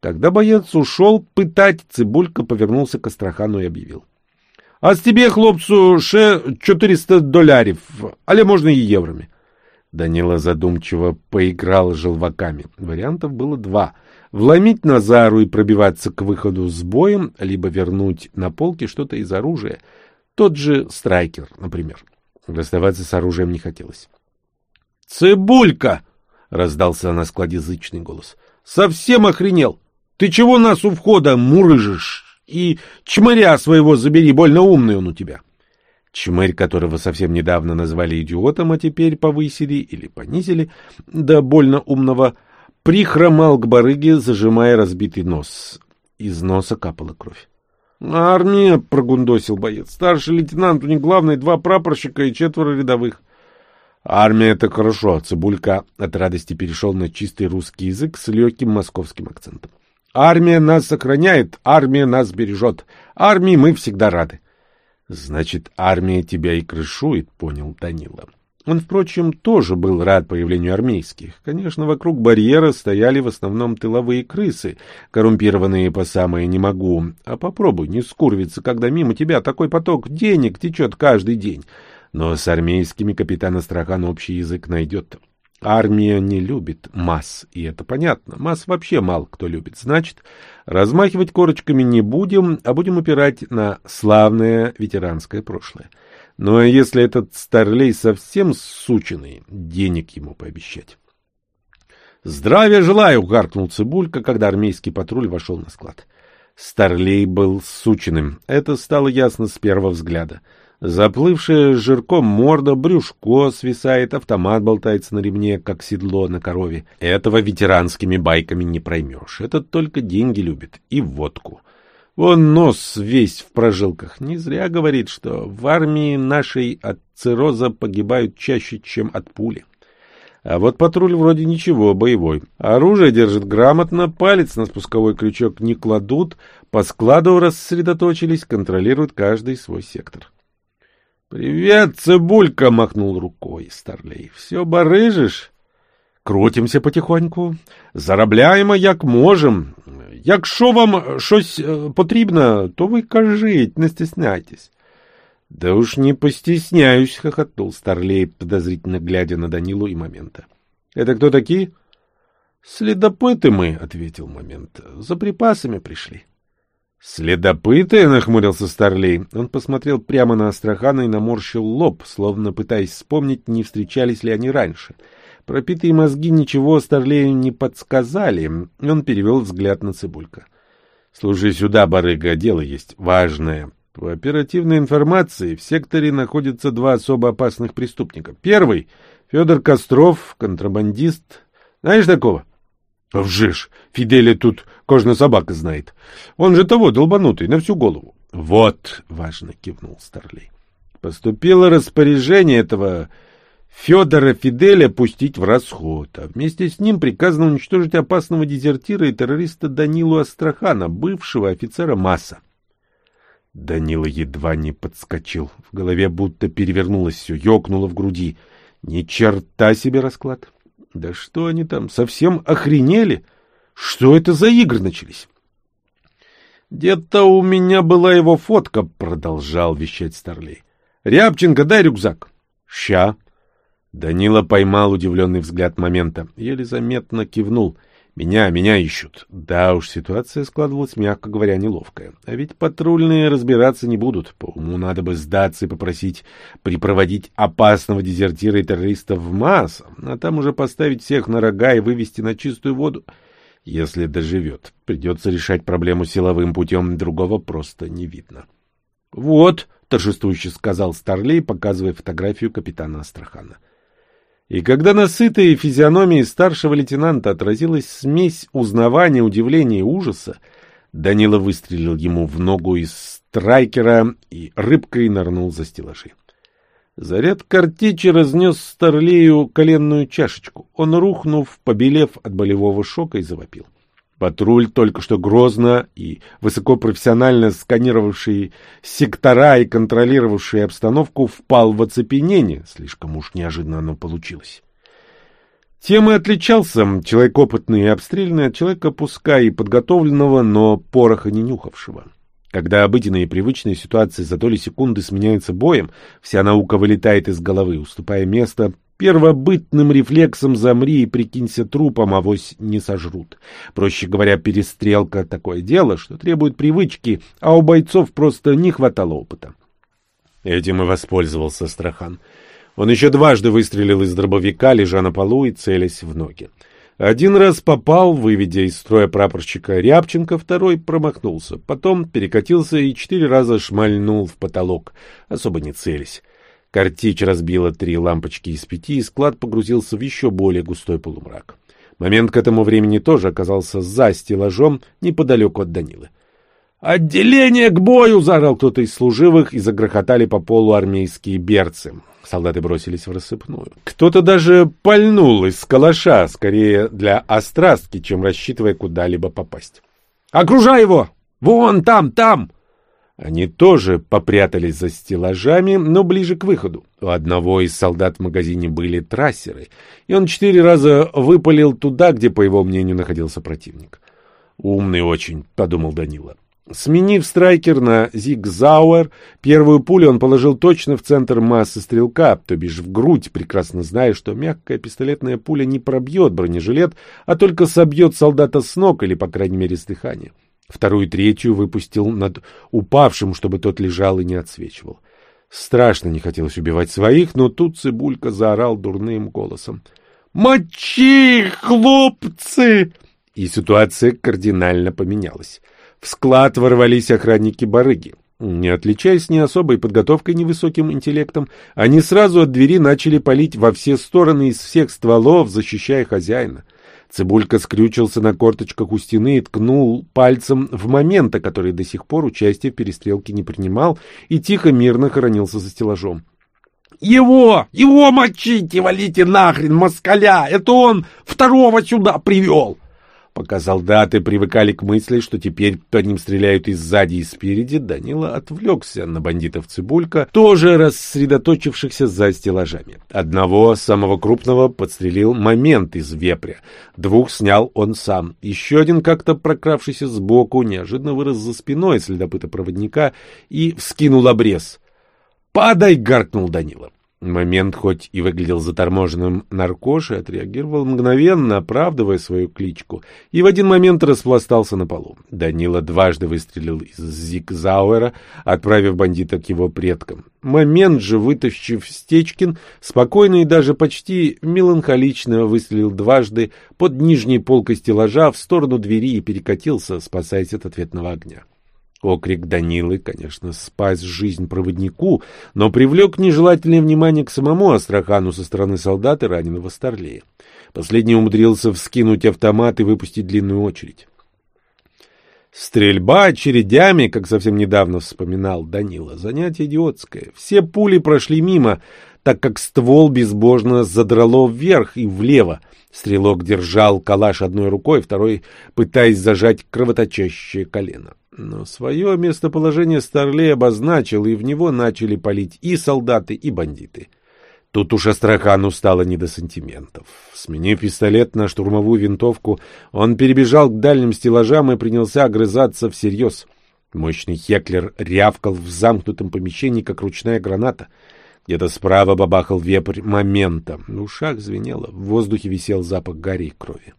Когда боец ушел пытать, Цибулька повернулся к Астрахану и объявил. — А с тебе, хлопцу, ше 400 долярів, але можно и еврами. Данила задумчиво поиграл желваками. Вариантов было два. Вломить Назару и пробиваться к выходу с боем, либо вернуть на полке что-то из оружия. Тот же страйкер, например. Расставаться с оружием не хотелось. «Цибулька!» — раздался на складе зычный голос. «Совсем охренел! Ты чего нас у входа мурыжишь? И чмыря своего забери, больно умный он у тебя!» Чмырь, которого совсем недавно назвали идиотом, а теперь повысили или понизили до больно умного, прихромал к барыге, зажимая разбитый нос. Из носа капала кровь. «Армия!» — прогундосил боец. «Старший лейтенант, у них главное два прапорщика и четверо рядовых». «Армия — это хорошо», — Цибулька от радости перешел на чистый русский язык с легким московским акцентом. «Армия нас сохраняет, армия нас бережет. Армии мы всегда рады». «Значит, армия тебя и крышует», — понял Данила. Он, впрочем, тоже был рад появлению армейских. Конечно, вокруг барьера стояли в основном тыловые крысы, коррумпированные по самое «не могу». А попробуй не скурвиться, когда мимо тебя такой поток денег течет каждый день. Но с армейскими капитан Астрахан общий язык найдет. Армия не любит масс, и это понятно. Масс вообще мало кто любит. Значит, размахивать корочками не будем, а будем упирать на славное ветеранское прошлое. Ну а если этот старлей совсем сученный, денег ему пообещать. «Здравия желаю!» — гаркнул Цибулька, когда армейский патруль вошел на склад. Старлей был сученным. Это стало ясно с первого взгляда. Заплывшая жирком морда, брюшко свисает, автомат болтается на ремне, как седло на корове. Этого ветеранскими байками не проймешь. Этот только деньги любит и водку. Вон нос весь в прожилках. Не зря говорит, что в армии нашей от цирроза погибают чаще, чем от пули. А вот патруль вроде ничего, боевой. Оружие держит грамотно, палец на спусковой крючок не кладут, по складу рассредоточились, контролируют каждый свой сектор. «Привет, цибулька!» — махнул рукой Старлей. «Все барыжишь?» «Крутимся потихоньку. Заробляємо, як можем. Якщо вам щось потрібно, то ви кажіть, не стесняйтесь. — Да уж не постесняюсь, — хохотнул Старлей, подозрительно глядя на Данилу и Момента. — Это кто такие? — Следопыты мы, — ответил Момент. — За припасами пришли. — Следопыты? — нахмурился Старлей. Он посмотрел прямо на Астрахана и наморщил лоб, словно пытаясь вспомнить, не встречались ли они раньше. — Пропитые мозги ничего Старлею не подсказали. Он перевел взгляд на Цибулька. — Слушай сюда, барыга, дело есть важное. По оперативной информации в секторе находятся два особо опасных преступника. Первый — Федор Костров, контрабандист. Знаешь такого? — Вжишь, Фиделя тут кожная собака знает. Он же того долбанутый, на всю голову. — Вот, — важно кивнул Старлей. Поступило распоряжение этого Федора Фиделя пустить в расход, а вместе с ним приказано уничтожить опасного дезертира и террориста Данилу Астрахана, бывшего офицера МАСа. Данила едва не подскочил. В голове будто перевернулось все, ёкнуло в груди. Ни черта себе расклад. Да что они там, совсем охренели? Что это за игры начались? «Где-то у меня была его фотка», — продолжал вещать Старлей. «Рябченко, дай рюкзак». «Ща», Данила поймал удивленный взгляд момента. Еле заметно кивнул. «Меня, меня ищут». Да уж, ситуация складывалась, мягко говоря, неловкая. А ведь патрульные разбираться не будут. По уму надо бы сдаться и попросить припроводить опасного дезертира и террориста в масс, а там уже поставить всех на рога и вывести на чистую воду. Если доживет, придется решать проблему силовым путем, другого просто не видно. «Вот», — торжествующе сказал Старлей, показывая фотографию капитана Астрахана. И когда на сытой физиономии старшего лейтенанта отразилась смесь узнавания, удивления и ужаса, Данила выстрелил ему в ногу из страйкера и рыбкой нырнул за стеллажи. Заряд картечи разнес Старлею коленную чашечку. Он, рухнув, побелев от болевого шока, и завопил. Патруль, только что грозно и высокопрофессионально сканировавший сектора и контролировавший обстановку, впал в оцепенение. Слишком уж неожиданно оно получилось. Тем и отличался человек опытный и обстрельный от человека, пускай и подготовленного, но пороха не нюхавшего. Когда обыденные и привычные ситуации за доли секунды сменяются боем, вся наука вылетает из головы, уступая место Первобытным рефлексом замри и прикинься трупом, авось не сожрут. Проще говоря, перестрелка — такое дело, что требует привычки, а у бойцов просто не хватало опыта. Этим и воспользовался Страхан. Он еще дважды выстрелил из дробовика, лежа на полу и целясь в ноги. Один раз попал, выведя из строя прапорщика Рябченко, второй промахнулся. Потом перекатился и четыре раза шмальнул в потолок, особо не целясь. Картечь разбила три лампочки из пяти, и склад погрузился в еще более густой полумрак. Момент к этому времени тоже оказался за стеллажом неподалеку от Данилы. «Отделение к бою!» — заорал кто-то из служивых, и загрохотали по полу армейские берцы. Солдаты бросились в рассыпную. Кто-то даже пальнул из калаша, скорее для острастки, чем рассчитывая куда-либо попасть. «Окружай его! Вон там, там!» Они тоже попрятались за стеллажами, но ближе к выходу. У одного из солдат в магазине были трассеры, и он четыре раза выпалил туда, где, по его мнению, находился противник. «Умный очень», — подумал Данила. Сменив страйкер на Зигзауэр, первую пулю он положил точно в центр массы стрелка, то бишь в грудь, прекрасно зная, что мягкая пистолетная пуля не пробьет бронежилет, а только собьет солдата с ног или, по крайней мере, с дыхания. Вторую третью выпустил над упавшим, чтобы тот лежал и не отсвечивал. Страшно не хотелось убивать своих, но тут Цибулька заорал дурным голосом. «Мочи, хлопцы!» И ситуация кардинально поменялась. В склад ворвались охранники-барыги. Не отличаясь ни особой подготовкой, ни высоким интеллектом, они сразу от двери начали палить во все стороны из всех стволов, защищая хозяина. Цибулька скрючился на корточках у стены и ткнул пальцем в момента, который до сих пор участие в перестрелке не принимал, и тихо мирно хоронился за стеллажом. «Его! Его мочите! Валите нахрен, москаля! Это он второго сюда привел!» Пока солдаты привыкали к мысли, что теперь по ним стреляют и сзади, и спереди, Данила отвлекся на бандитов Цибулька, тоже рассредоточившихся за стеллажами. Одного, самого крупного, подстрелил момент из вепря. Двух снял он сам. Еще один, как-то прокравшийся сбоку, неожиданно вырос за спиной следопыта-проводника и вскинул обрез. «Падай!» — гаркнул Данила. Момент хоть и выглядел заторможенным, наркоши отреагировал мгновенно, оправдывая свою кличку, и в один момент распластался на полу. Данила дважды выстрелил из Зигзауэра, отправив бандита к его предкам. Момент же, вытащив Стечкин, спокойно и даже почти меланхолично выстрелил дважды под нижней полкой стеллажа в сторону двери и перекатился, спасаясь от ответного огня. Окрик Данилы, конечно, спас жизнь проводнику, но привлек нежелательное внимание к самому Астрахану со стороны солдата раненого Старлея. Последний умудрился вскинуть автомат и выпустить длинную очередь. Стрельба очередями, как совсем недавно вспоминал Данила, занятие идиотское. Все пули прошли мимо, так как ствол безбожно задрало вверх и влево. Стрелок держал калаш одной рукой, второй пытаясь зажать кровоточащее колено. Но свое местоположение Старлей обозначил, и в него начали палить и солдаты, и бандиты. Тут уж Астрахану стало не до сантиментов. Сменив пистолет на штурмовую винтовку, он перебежал к дальним стеллажам и принялся огрызаться всерьез. Мощный Хеклер рявкал в замкнутом помещении, как ручная граната. Где-то справа бабахал вепрь момента. В ушах звенело, в воздухе висел запах гари и крови.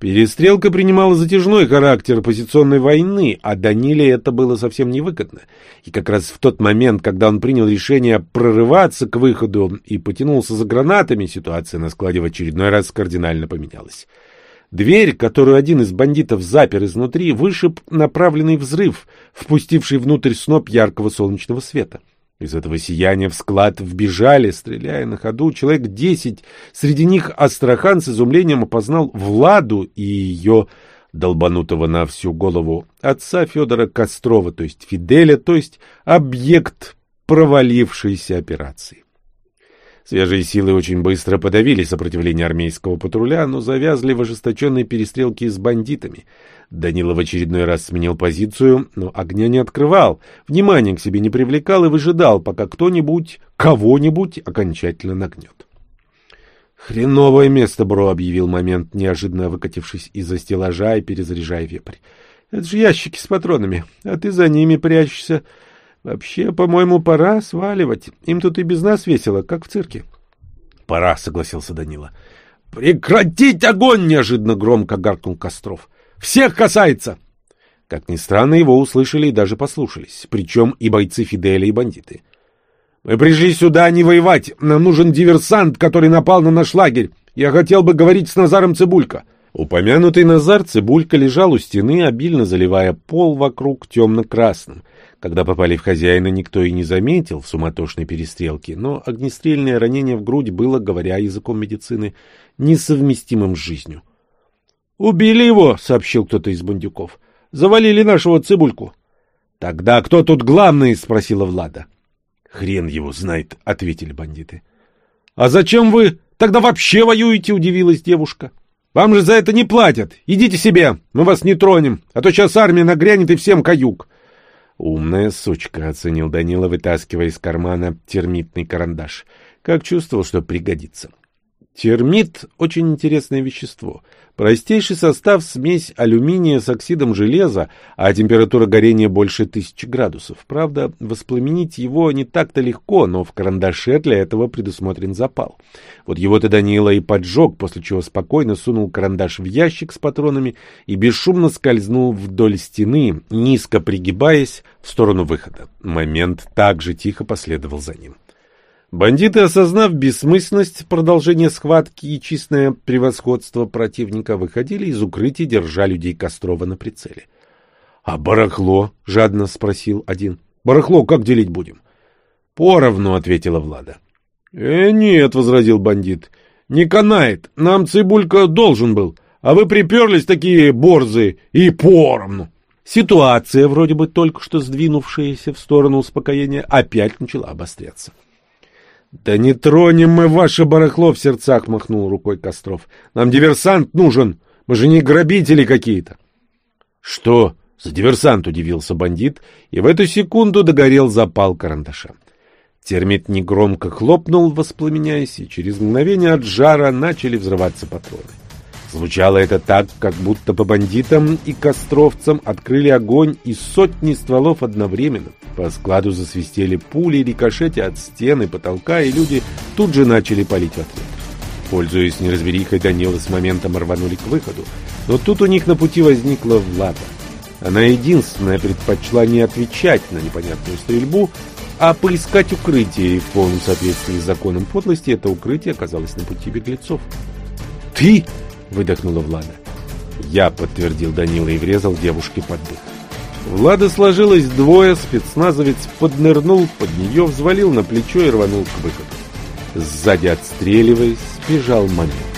Перестрелка принимала затяжной характер позиционной войны, а Даниле это было совсем невыгодно. И как раз в тот момент, когда он принял решение прорываться к выходу и потянулся за гранатами, ситуация на складе в очередной раз кардинально поменялась. Дверь, которую один из бандитов запер изнутри, вышиб направленный взрыв, впустивший внутрь сноп яркого солнечного света. Из этого сияния в склад вбежали, стреляя на ходу, человек десять. Среди них Астрахан с изумлением опознал Владу и ее долбанутого на всю голову отца Федора Кострова, то есть Фиделя, то есть объект провалившейся операции. Свежие силы очень быстро подавили сопротивление армейского патруля, но завязли в ожесточенной перестрелке с бандитами. Данила в очередной раз сменил позицию, но огня не открывал, внимания к себе не привлекал и выжидал, пока кто-нибудь, кого-нибудь окончательно нагнет. «Хреновое место, бро», — объявил момент, неожиданно выкатившись из-за стеллажа и перезаряжая вепрь. «Это же ящики с патронами, а ты за ними прячешься». Вообще, по-моему, пора сваливать. Им тут и без нас весело, как в цирке. Пора, согласился Данила. Прекратить огонь! Неожиданно громко гаркнул Костров. Всех касается! Как ни странно, его услышали и даже послушались. Причем и бойцы Фиделя, и бандиты. Мы пришли сюда не воевать. Нам нужен диверсант, который напал на наш лагерь. Я хотел бы говорить с Назаром Цибулько. Упомянутый Назар Цибулька лежал у стены, обильно заливая пол вокруг темно-красным. Когда попали в хозяина, никто и не заметил в суматошной перестрелке, но огнестрельное ранение в грудь было, говоря языком медицины, несовместимым с жизнью. «Убили его», — сообщил кто-то из бандюков. «Завалили нашего цибульку». «Тогда кто тут главный?» — спросила Влада. «Хрен его знает», — ответили бандиты. «А зачем вы тогда вообще воюете?» — удивилась девушка. «Вам же за это не платят. Идите себе, мы вас не тронем, а то сейчас армия нагрянет и всем каюк». «Умная сучка», — оценил Данила, вытаскивая из кармана термитный карандаш. «Как чувствовал, что пригодится». Термит – очень интересное вещество. Простейший состав – смесь алюминия с оксидом железа, а температура горения больше тысячи градусов. Правда, воспламенить его не так-то легко, но в карандаше для этого предусмотрен запал. Вот его-то Данила и поджег, после чего спокойно сунул карандаш в ящик с патронами и бесшумно скользнул вдоль стены, низко пригибаясь в сторону выхода. Момент также тихо последовал за ним. Бандиты, осознав бессмысленность продолжения схватки и чистое превосходство противника, выходили из укрытий, держа людей Кострова на прицеле. — А барахло? — жадно спросил один. — Барахло как делить будем? — Поровну, — ответила Влада. — Э, нет, — возразил бандит. — Не канает. Нам Цибулька должен был. А вы приперлись такие борзы и поровну. Ситуация, вроде бы только что сдвинувшаяся в сторону успокоения, опять начала обостряться. — «Да не тронем мы ваше барахло!» — в сердцах махнул рукой Костров. «Нам диверсант нужен! Мы же не грабители какие-то!» «Что за диверсант?» — удивился бандит, и в эту секунду догорел запал карандаша. Термит негромко хлопнул, воспламеняясь, и через мгновение от жара начали взрываться патроны. Звучало это так, как будто по бандитам и костровцам открыли огонь из сотни стволов одновременно. По складу засвистели пули, рикошетя от стены, потолка, и люди тут же начали палить в ответ. Пользуясь неразберихой, Данила с моментом рванули к выходу. Но тут у них на пути возникла Влада. Она единственная предпочла не отвечать на непонятную стрельбу, а поискать укрытие, и в полном соответствии с законом подлости это укрытие оказалось на пути беглецов. «Ты!» — выдохнула Влада. «Я», — подтвердил Данила и врезал девушке под дых. Влада сложилось двое, спецназовец поднырнул под нее, взвалил на плечо и рванул к выходу. Сзади отстреливаясь, бежал момент.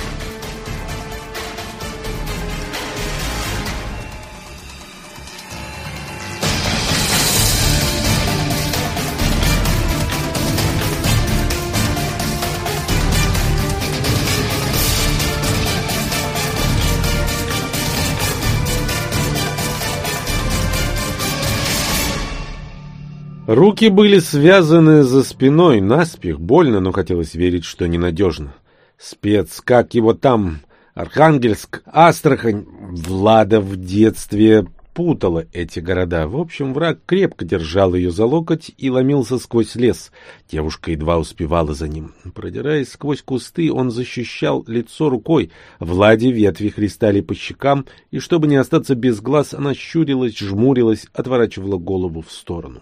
Руки были связаны за спиной, наспех, больно, но хотелось верить, что ненадежно. Спец, как его там, Архангельск, Астрахань, Влада в детстве путала эти города. В общем, враг крепко держал ее за локоть и ломился сквозь лес. Девушка едва успевала за ним. Продираясь сквозь кусты, он защищал лицо рукой. Владе ветви христали по щекам, и чтобы не остаться без глаз, она щурилась, жмурилась, отворачивала голову в сторону.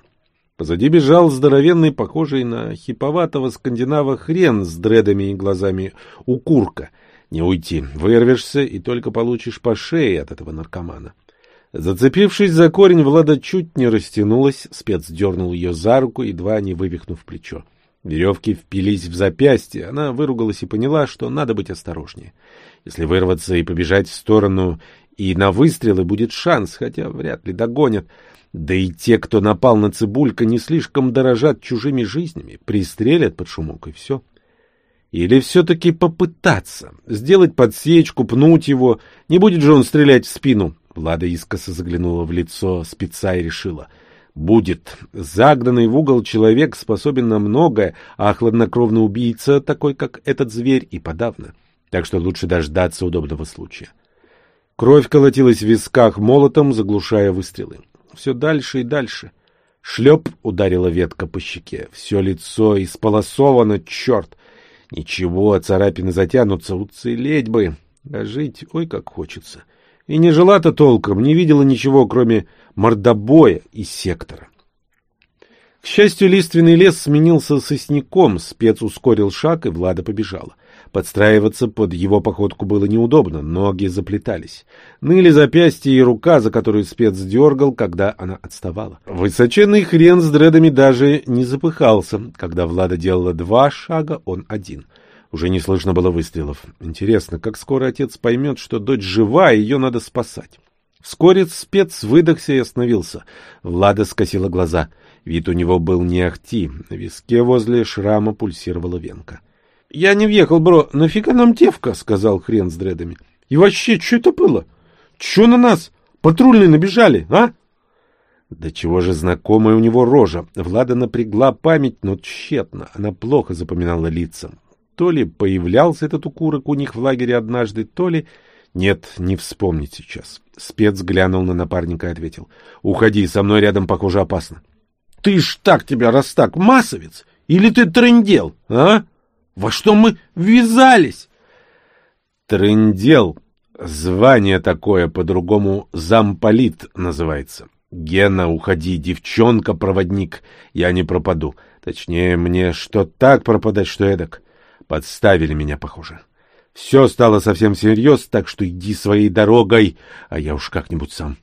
Позади бежал здоровенный, похожий на хиповатого скандинава хрен с дредами и глазами укурка. Не уйти, вырвешься и только получишь по шее от этого наркомана. Зацепившись за корень, Влада чуть не растянулась, спец дернул ее за руку, едва не вывихнув плечо. Веревки впились в запястье, она выругалась и поняла, что надо быть осторожнее. Если вырваться и побежать в сторону и на выстрелы будет шанс, хотя вряд ли догонят. Да и те, кто напал на Цибулька, не слишком дорожат чужими жизнями, пристрелят под шумок и все. Или все-таки попытаться, сделать подсечку, пнуть его, не будет же он стрелять в спину. Влада искоса заглянула в лицо спеца и решила — Будет. Загнанный в угол человек способен на многое, а хладнокровный убийца, такой как этот зверь, и подавно. Так что лучше дождаться удобного случая. Кровь колотилась в висках молотом, заглушая выстрелы все дальше и дальше. Шлеп ударила ветка по щеке. Все лицо исполосовано, черт! Ничего, царапины затянутся, уцелеть бы. А жить, ой, как хочется. И не жила-то толком, не видела ничего, кроме мордобоя и сектора. К счастью, лиственный лес сменился сосняком, спец ускорил шаг, и Влада побежала. Подстраиваться под его походку было неудобно, ноги заплетались. Ныли запястья и рука, за которую спец дергал, когда она отставала. Высоченный хрен с дредами даже не запыхался. Когда Влада делала два шага, он один. Уже не слышно было выстрелов. Интересно, как скоро отец поймет, что дочь жива, и ее надо спасать. Вскоре спец выдохся и остановился. Влада скосила глаза. Вид у него был не ахти. На виске возле шрама пульсировала венка. — Я не въехал, бро. Нафига нам девка? — сказал хрен с дредами. — И вообще, что это было? Че на нас? Патрульные набежали, а? Да чего же знакомая у него рожа. Влада напрягла память, но тщетно. Она плохо запоминала лица. То ли появлялся этот укурок у них в лагере однажды, то ли... Нет, не вспомнить сейчас. Спец глянул на напарника и ответил. Уходи, со мной рядом, похоже, опасно. Ты ж так тебя, раз так, массовец? Или ты трындел, а? Во что мы ввязались? Трындел. Звание такое, по-другому замполит называется. Гена, уходи, девчонка-проводник, я не пропаду. Точнее, мне что так пропадать, что эдак. Подставили меня, похоже. Все стало совсем всерьез, так что иди своей дорогой, а я уж как-нибудь сам.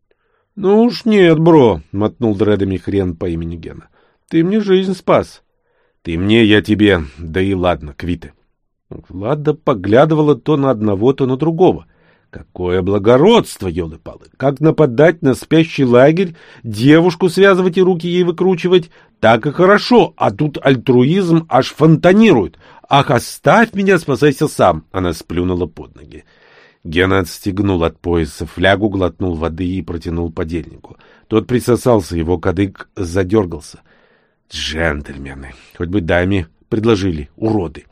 — Ну уж нет, бро, — мотнул дредами хрен по имени Гена. — Ты мне жизнь спас. — Ты мне, я тебе, да и ладно, квиты. Влада поглядывала то на одного, то на другого. Какое благородство, елы-палы! Как нападать на спящий лагерь, девушку связывать и руки ей выкручивать, так и хорошо, а тут альтруизм аж фонтанирует. Ах, оставь меня, спасайся сам! Она сплюнула под ноги. Гена отстегнул от пояса флягу, глотнул воды и протянул подельнику. Тот присосался, его кадык задергался. Джентльмены, хоть бы даме предложили, уроды.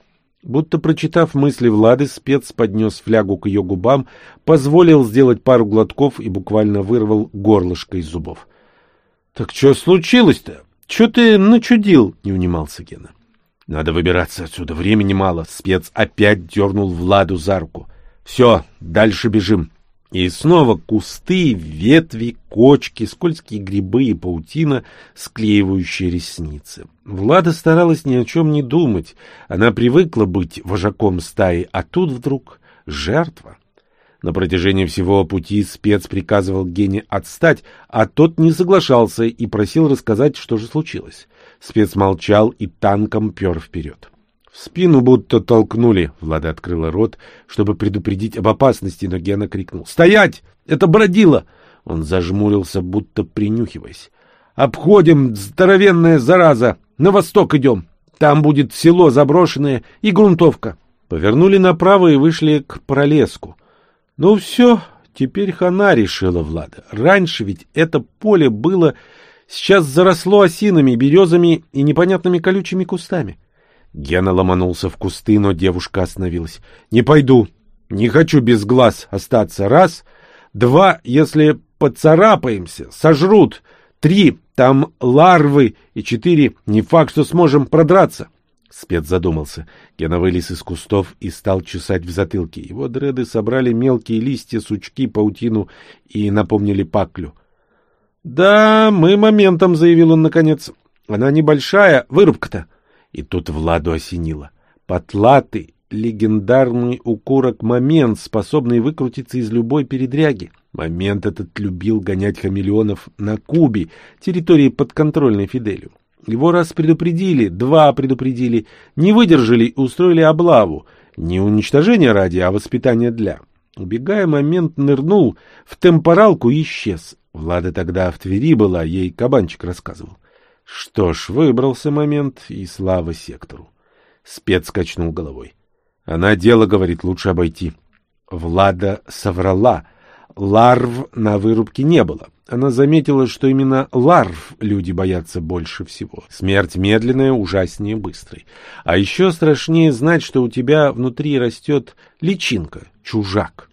Будто прочитав мысли Влады, спец поднес флягу к ее губам, позволил сделать пару глотков и буквально вырвал горлышко из зубов. — Так что случилось-то? Че ты начудил? — не унимался Гена. — Надо выбираться отсюда, времени мало. Спец опять дернул Владу за руку. — Все, дальше бежим. И снова кусты, ветви, кочки, скользкие грибы и паутина, склеивающие ресницы. Влада старалась ни о чем не думать. Она привыкла быть вожаком стаи, а тут вдруг жертва. На протяжении всего пути спец приказывал Гене отстать, а тот не соглашался и просил рассказать, что же случилось. Спец молчал и танком пер вперед. Спину будто толкнули. Влада открыла рот, чтобы предупредить об опасности, но Гена крикнул. «Стоять! Это бродило!» Он зажмурился, будто принюхиваясь. «Обходим, здоровенная зараза! На восток идем! Там будет село заброшенное и грунтовка!» Повернули направо и вышли к пролеску. «Ну все, теперь хана», — решила Влада. «Раньше ведь это поле было... Сейчас заросло осинами, березами и непонятными колючими кустами». Гена ломанулся в кусты, но девушка остановилась. — Не пойду. Не хочу без глаз остаться. Раз. Два, если поцарапаемся, сожрут. Три, там ларвы. И четыре, не факт, что сможем продраться. Спец задумался. Гена вылез из кустов и стал чесать в затылке. Его дреды собрали мелкие листья, сучки, паутину и напомнили паклю. — Да, мы моментом, — заявил он наконец. — Она небольшая, вырубка-то. — и тут Владу осенило. Потлатый, легендарный укурок момент, способный выкрутиться из любой передряги. Момент этот любил гонять хамелеонов на Кубе, территории подконтрольной Фиделю. Его раз предупредили, два предупредили, не выдержали и устроили облаву. Не уничтожение ради, а воспитание для. Убегая, момент нырнул в темпоралку и исчез. Влада тогда в Твери была, ей кабанчик рассказывал. Что ж, выбрался момент, и слава сектору. Спец качнул головой. Она дело, говорит, лучше обойти. Влада соврала. Ларв на вырубке не было. Она заметила, что именно ларв люди боятся больше всего. Смерть медленная, ужаснее быстрой. А еще страшнее знать, что у тебя внутри растет личинка, чужак.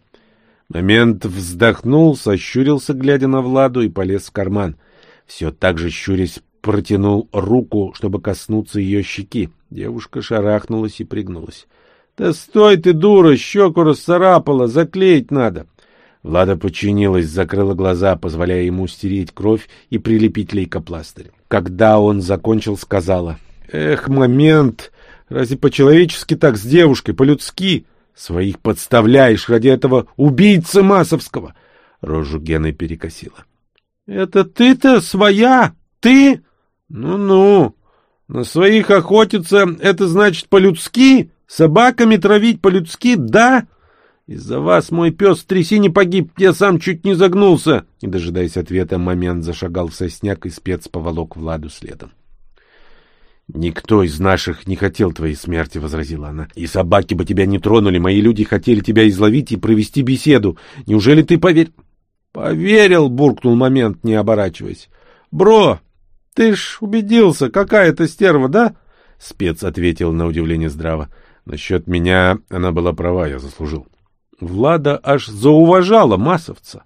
Момент вздохнул, сощурился, глядя на Владу, и полез в карман. Все так же щурясь протянул руку, чтобы коснуться ее щеки. Девушка шарахнулась и пригнулась. — Да стой ты, дура, щеку расцарапала, заклеить надо. Влада подчинилась, закрыла глаза, позволяя ему стереть кровь и прилепить лейкопластырь. Когда он закончил, сказала. — Эх, момент! Разве по-человечески так с девушкой, по-людски? Своих подставляешь ради этого убийцы Масовского! Рожу Гены перекосила. — Это ты-то своя? Ты? — Ну-ну, на своих охотиться — это значит по-людски? Собаками травить по-людски, да? Из-за вас мой пес в трясине погиб, я сам чуть не загнулся. Не дожидаясь ответа, момент зашагал в сосняк, и спец поволок Владу следом. «Никто из наших не хотел твоей смерти», — возразила она. «И собаки бы тебя не тронули. Мои люди хотели тебя изловить и провести беседу. Неужели ты поверил?» «Поверил», — буркнул момент, не оборачиваясь. «Бро, ты ж убедился, какая это стерва, да?» Спец ответил на удивление здраво. «Насчет меня она была права, я заслужил». Влада аж зауважала массовца.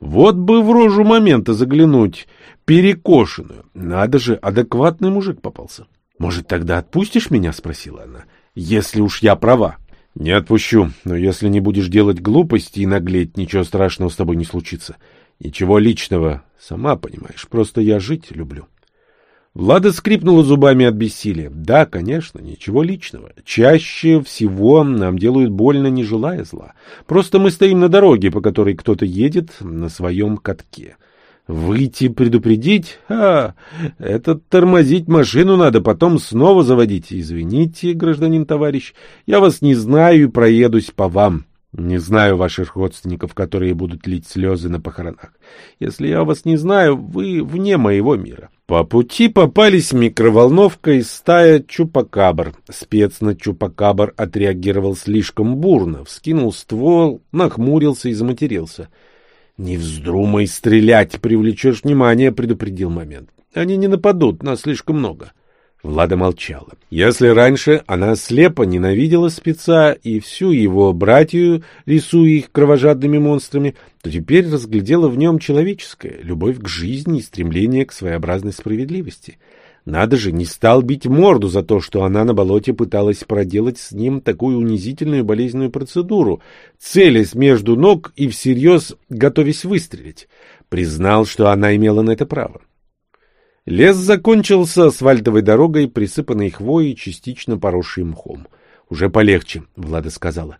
Вот бы в рожу момента заглянуть, перекошенную. Надо же, адекватный мужик попался. «Может, тогда отпустишь меня?» — спросила она. «Если уж я права». «Не отпущу, но если не будешь делать глупости и наглеть, ничего страшного с тобой не случится. Ничего личного, сама понимаешь, просто я жить люблю». Влада скрипнула зубами от бессилия. Да, конечно, ничего личного. Чаще всего нам делают больно, не желая зла. Просто мы стоим на дороге, по которой кто-то едет на своем катке. Выйти предупредить? А, это тормозить машину надо, потом снова заводить. Извините, гражданин товарищ, я вас не знаю и проедусь по вам. Не знаю ваших родственников, которые будут лить слезы на похоронах. Если я вас не знаю, вы вне моего мира. По пути попались микроволновка и стая чупакабр. Спец на чупакабр отреагировал слишком бурно, вскинул ствол, нахмурился и заматерился. «Не вздумай стрелять, привлечешь внимание», — предупредил момент. «Они не нападут, нас слишком много». Влада молчала. Если раньше она слепо ненавидела спеца и всю его братью, рисуя их кровожадными монстрами, то теперь разглядела в нем человеческое, любовь к жизни и стремление к своеобразной справедливости. Надо же, не стал бить морду за то, что она на болоте пыталась проделать с ним такую унизительную болезненную процедуру, целясь между ног и всерьез готовясь выстрелить. Признал, что она имела на это право. Лес закончился асфальтовой дорогой, присыпанной хвоей, частично поросшей мхом. «Уже полегче», — Влада сказала.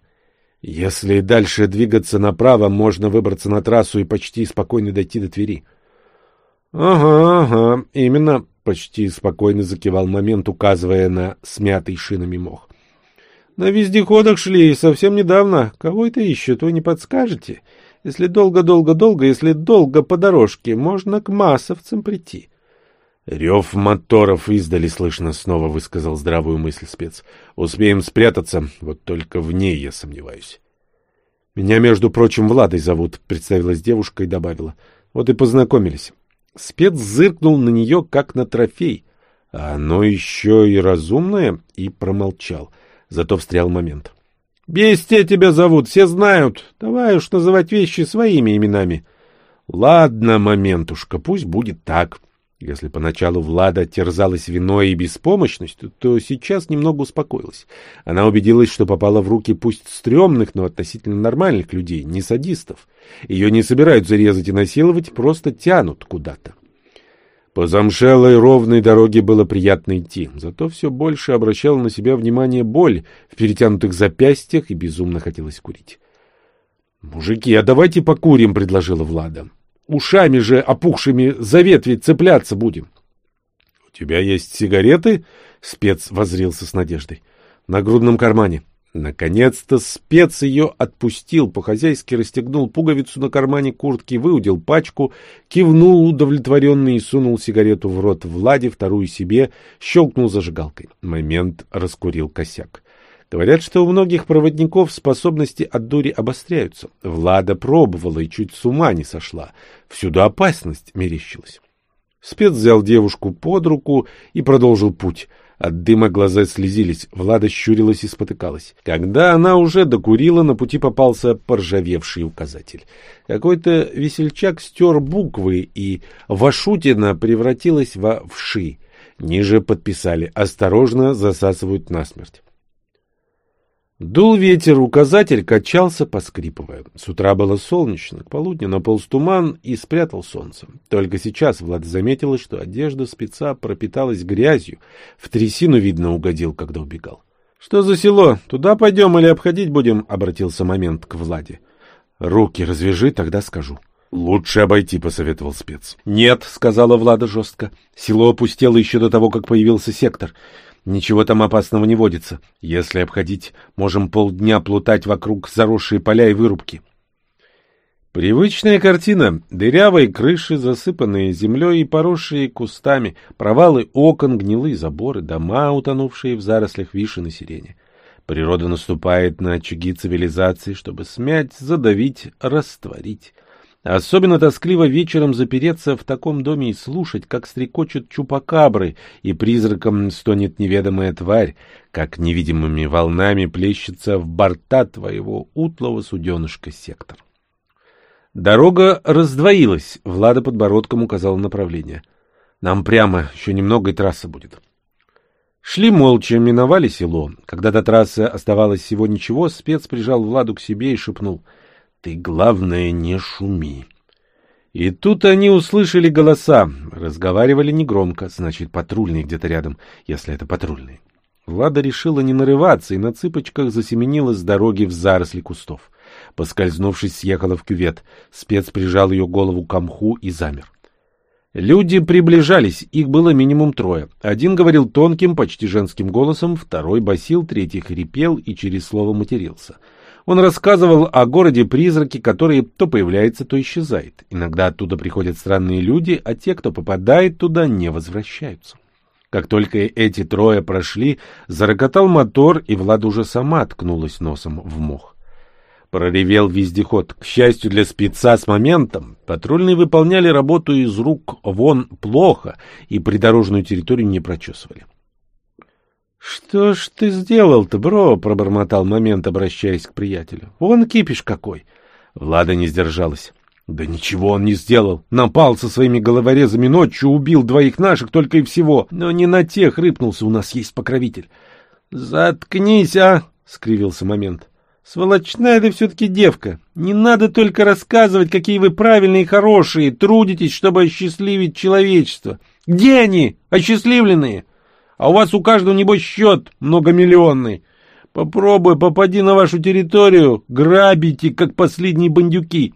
«Если дальше двигаться направо, можно выбраться на трассу и почти спокойно дойти до Твери». «Ага, ага, именно», — почти спокойно закивал момент, указывая на смятый шинами мох. «На вездеходах шли совсем недавно. Кого это ищут, вы не подскажете? Если долго-долго-долго, если долго по дорожке, можно к массовцам прийти». Рев моторов издали слышно, снова высказал здравую мысль спец. Успеем спрятаться, вот только в ней я сомневаюсь. Меня, между прочим, Владой зовут, представилась девушка и добавила. Вот и познакомились. Спец зыркнул на нее, как на трофей. А оно еще и разумное, и промолчал. Зато встрял момент. — Бесте тебя зовут, все знают. Давай уж называть вещи своими именами. — Ладно, моментушка, пусть будет так. — если поначалу Влада терзалась виной и беспомощностью, то сейчас немного успокоилась. Она убедилась, что попала в руки пусть стрёмных, но относительно нормальных людей, не садистов. Ее не собираются резать и насиловать, просто тянут куда-то. По замшелой ровной дороге было приятно идти, зато все больше обращала на себя внимание боль в перетянутых запястьях и безумно хотелось курить. «Мужики, а давайте покурим», — предложила Влада. Ушами же опухшими за ветви цепляться будем. — У тебя есть сигареты? — спец возрился с надеждой. — На грудном кармане. Наконец-то спец ее отпустил, по-хозяйски расстегнул пуговицу на кармане куртки, выудил пачку, кивнул удовлетворенный и сунул сигарету в рот Владе, вторую себе, щелкнул зажигалкой. Момент раскурил косяк. Говорят, что у многих проводников способности от дури обостряются. Влада пробовала и чуть с ума не сошла. Всюду опасность мерещилась. Спец взял девушку под руку и продолжил путь. От дыма глаза слезились, Влада щурилась и спотыкалась. Когда она уже докурила, на пути попался поржавевший указатель. Какой-то весельчак стер буквы, и Вашутина превратилась во вши. Ниже подписали «Осторожно, засасывают насмерть». Дул ветер, указатель качался, поскрипывая. С утра было солнечно, к полудню наполз туман и спрятал солнце. Только сейчас Влад заметила, что одежда спеца пропиталась грязью. В трясину, видно, угодил, когда убегал. — Что за село? Туда пойдем или обходить будем? — обратился момент к Владе. — Руки развяжи, тогда скажу. — Лучше обойти, — посоветовал спец. — Нет, — сказала Влада жестко. Село опустело еще до того, как появился сектор. Ничего там опасного не водится. Если обходить, можем полдня плутать вокруг заросшие поля и вырубки. Привычная картина. Дырявые крыши, засыпанные землей и поросшие кустами, провалы окон, гнилые заборы, дома, утонувшие в зарослях вишен и сирени. Природа наступает на очаги цивилизации, чтобы смять, задавить, растворить. Особенно тоскливо вечером запереться в таком доме и слушать, как стрекочут чупакабры, и призраком стонет неведомая тварь, как невидимыми волнами плещется в борта твоего утлого суденышка сектор. Дорога раздвоилась, Влада подбородком указал направление. Нам прямо, еще немного и трасса будет. Шли молча, миновали село. Когда до трассы оставалось всего ничего, спец прижал Владу к себе и шепнул — ты, главное, не шуми. И тут они услышали голоса. Разговаривали негромко, значит, патрульный где-то рядом, если это патрульный. Влада решила не нарываться и на цыпочках засеменила с дороги в заросли кустов. Поскользнувшись, съехала в кювет. Спец прижал ее голову к мху и замер. Люди приближались, их было минимум трое. Один говорил тонким, почти женским голосом, второй басил, третий хрипел и через слово матерился — он рассказывал о городе-призраке, который то появляется, то исчезает. Иногда оттуда приходят странные люди, а те, кто попадает туда, не возвращаются. Как только эти трое прошли, зарокотал мотор, и Влада уже сама ткнулась носом в мох. Проревел вездеход. К счастью для спеца с моментом, патрульные выполняли работу из рук вон плохо и придорожную территорию не прочесывали. «Что ж ты сделал-то, бро?» — пробормотал момент, обращаясь к приятелю. «Вон кипиш какой!» Влада не сдержалась. «Да ничего он не сделал. Напал со своими головорезами ночью, убил двоих наших только и всего. Но не на тех рыпнулся, у нас есть покровитель». «Заткнись, а!» — скривился момент. «Сволочная ты все-таки девка. Не надо только рассказывать, какие вы правильные и хорошие, трудитесь, чтобы осчастливить человечество. Где они, осчастливленные?» А у вас у каждого, небось, счет многомиллионный. Попробуй, попади на вашу территорию, грабите, как последние бандюки.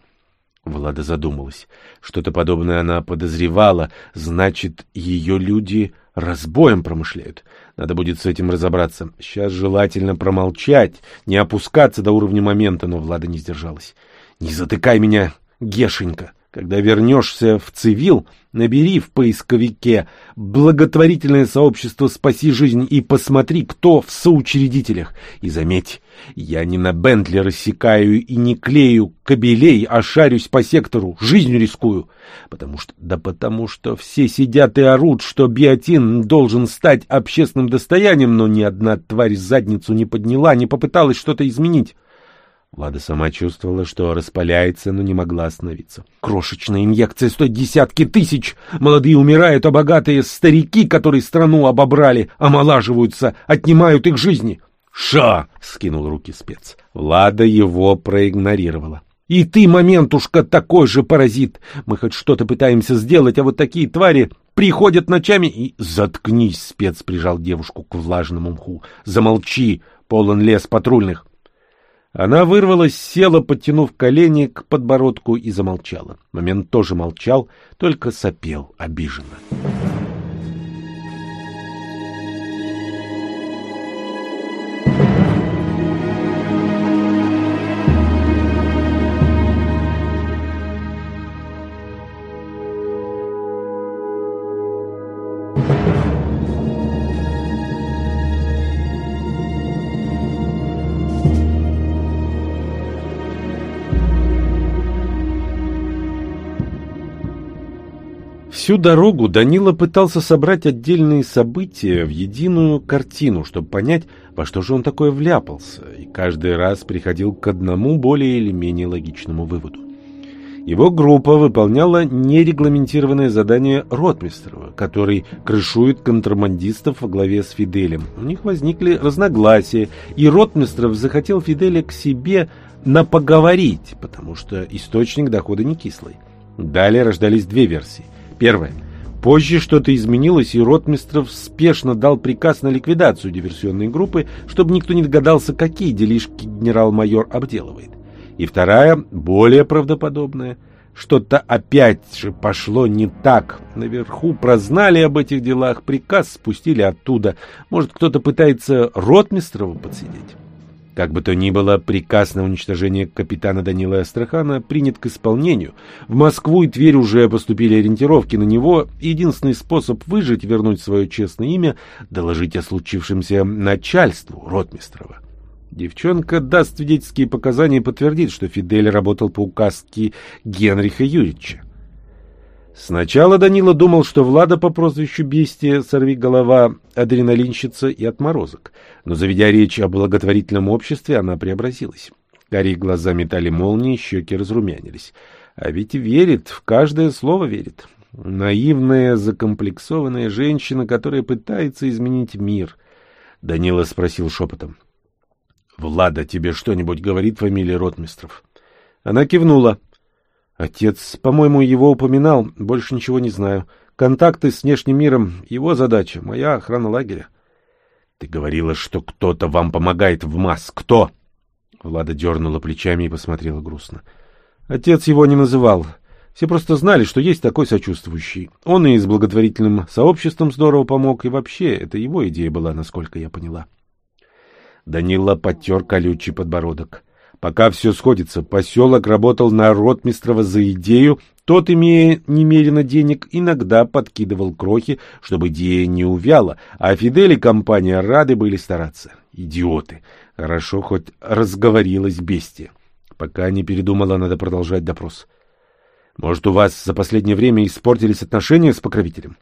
Влада задумалась. Что-то подобное она подозревала. Значит, ее люди разбоем промышляют. Надо будет с этим разобраться. Сейчас желательно промолчать, не опускаться до уровня момента, но Влада не сдержалась. «Не затыкай меня, Гешенька!» Когда вернешься в цивил, набери в поисковике «Благотворительное сообщество «Спаси жизнь» и посмотри, кто в соучредителях. И заметь, я не на Бентли рассекаю и не клею кабелей, а шарюсь по сектору, жизнью рискую. Потому что, да потому что все сидят и орут, что биотин должен стать общественным достоянием, но ни одна тварь задницу не подняла, не попыталась что-то изменить. Влада сама чувствовала, что распаляется, но не могла остановиться. Крошечная инъекция стоит десятки тысяч. Молодые умирают, а богатые старики, которые страну обобрали, омолаживаются, отнимают их жизни. «Ша!» — скинул руки спец. Влада его проигнорировала. «И ты, моментушка, такой же паразит! Мы хоть что-то пытаемся сделать, а вот такие твари приходят ночами и...» «Заткнись!» — спец прижал девушку к влажному мху. «Замолчи! Полон лес патрульных!» Она вырвалась, села, подтянув колени к подбородку и замолчала. Момент тоже молчал, только сопел обиженно. Всю дорогу Данила пытался собрать отдельные события в единую картину, чтобы понять, во что же он такое вляпался, и каждый раз приходил к одному более или менее логичному выводу. Его группа выполняла нерегламентированное задание Ротмистрова, который крышует контрабандистов во главе с Фиделем. У них возникли разногласия, и Ротмистров захотел Фиделя к себе напоговорить, потому что источник дохода не кислый. Далее рождались две версии. Первое. Позже что-то изменилось, и Ротмистров спешно дал приказ на ликвидацию диверсионной группы, чтобы никто не догадался, какие делишки генерал-майор обделывает. И вторая, более правдоподобная. Что-то опять же пошло не так. Наверху прознали об этих делах, приказ спустили оттуда. Может, кто-то пытается Ротмистрова подсидеть? Как бы то ни было, приказ на уничтожение капитана Данила Астрахана принят к исполнению. В Москву и Тверь уже поступили ориентировки на него. Единственный способ выжить, вернуть свое честное имя, доложить о случившемся начальству Ротмистрова. Девчонка даст свидетельские показания и подтвердит, что Фидель работал по указке Генриха Юрьевича. Сначала Данила думал, что Влада по прозвищу Бестия, сорвиголова, адреналинщица и отморозок. Но, заведя речь о благотворительном обществе, она преобразилась. Карие глаза метали молнии, щеки разрумянились. А ведь верит, в каждое слово верит. Наивная, закомплексованная женщина, которая пытается изменить мир. Данила спросил шепотом. — Влада тебе что-нибудь говорит фамилия Ротмистров? Она кивнула. — Отец, по-моему, его упоминал, больше ничего не знаю. Контакты с внешним миром — его задача, моя охрана лагеря. Ты говорила, что кто-то вам помогает в МАС. Кто? Влада дернула плечами и посмотрела грустно. Отец его не называл. Все просто знали, что есть такой сочувствующий. Он и с благотворительным сообществом здорово помог, и вообще, это его идея была, насколько я поняла. Данила подтер колючий подбородок. Пока все сходится, поселок работал на Ротмистрова за идею, тот, имея немерено денег, иногда подкидывал крохи, чтобы идея не увяла, а Фидель и компания рады были стараться. Идиоты! Хорошо хоть разговорилась бестия. Пока не передумала, надо продолжать допрос. Может, у вас за последнее время испортились отношения с покровителем?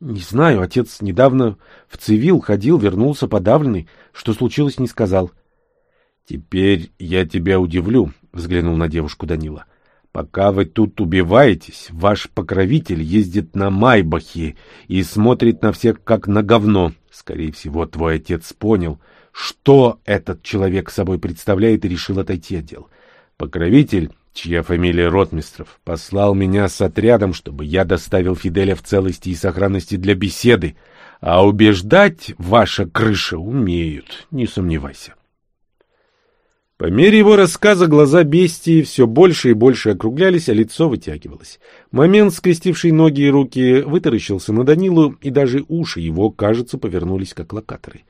Не знаю, отец недавно в цивил ходил, вернулся подавленный. Что случилось, не сказал. — «Теперь я тебя удивлю», — взглянул на девушку Данила. «Пока вы тут убиваетесь, ваш покровитель ездит на Майбахе и смотрит на всех как на говно. Скорее всего, твой отец понял, что этот человек собой представляет и решил отойти от дел. Покровитель, чья фамилия Ротмистров, послал меня с отрядом, чтобы я доставил Фиделя в целости и сохранности для беседы, а убеждать ваша крыша умеют, не сомневайся». По мере его рассказа глаза бестии все больше и больше округлялись, а лицо вытягивалось. Момент, скрестивший ноги и руки, вытаращился на Данилу, и даже уши его, кажется, повернулись как локаторы.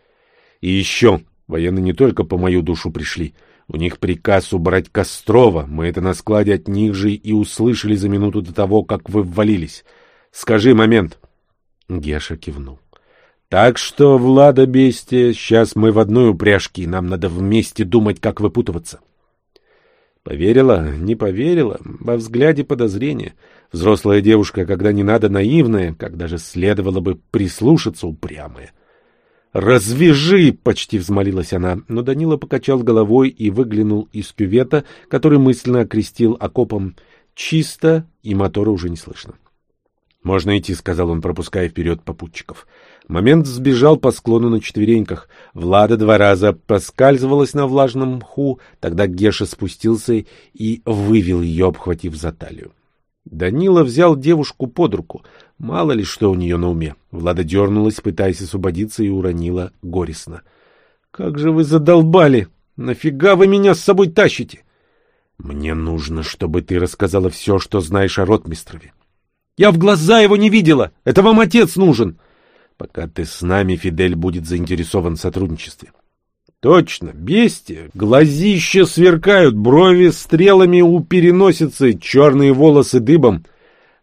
И еще, военные не только по мою душу пришли. У них приказ убрать Кострова, мы это на складе от них же и услышали за минуту до того, как вы ввалились. Скажи момент. Геша кивнул. Так что, Влада Бестия, сейчас мы в одной упряжке, и нам надо вместе думать, как выпутываться. Поверила, не поверила, во взгляде подозрения. Взрослая девушка, когда не надо, наивная, когда же следовало бы прислушаться, упрямая. «Развяжи!» — почти взмолилась она, но Данила покачал головой и выглянул из кювета, который мысленно окрестил окопом. Чисто, и мотора уже не слышно. «Можно идти», — сказал он, пропуская вперед попутчиков. Момент сбежал по склону на четвереньках. Влада два раза поскальзывалась на влажном мху, тогда Геша спустился и вывел ее, обхватив за талию. Данила взял девушку под руку. Мало ли что у нее на уме. Влада дернулась, пытаясь освободиться, и уронила горестно. — Как же вы задолбали! Нафига вы меня с собой тащите? — Мне нужно, чтобы ты рассказала все, что знаешь о Ротмистрове. — Я в глаза его не видела! Это вам отец нужен! — Пока ты с нами, Фидель будет заинтересован в сотрудничестве. Точно, бестия. Глазища сверкают, брови стрелами у переносицы, черные волосы дыбом.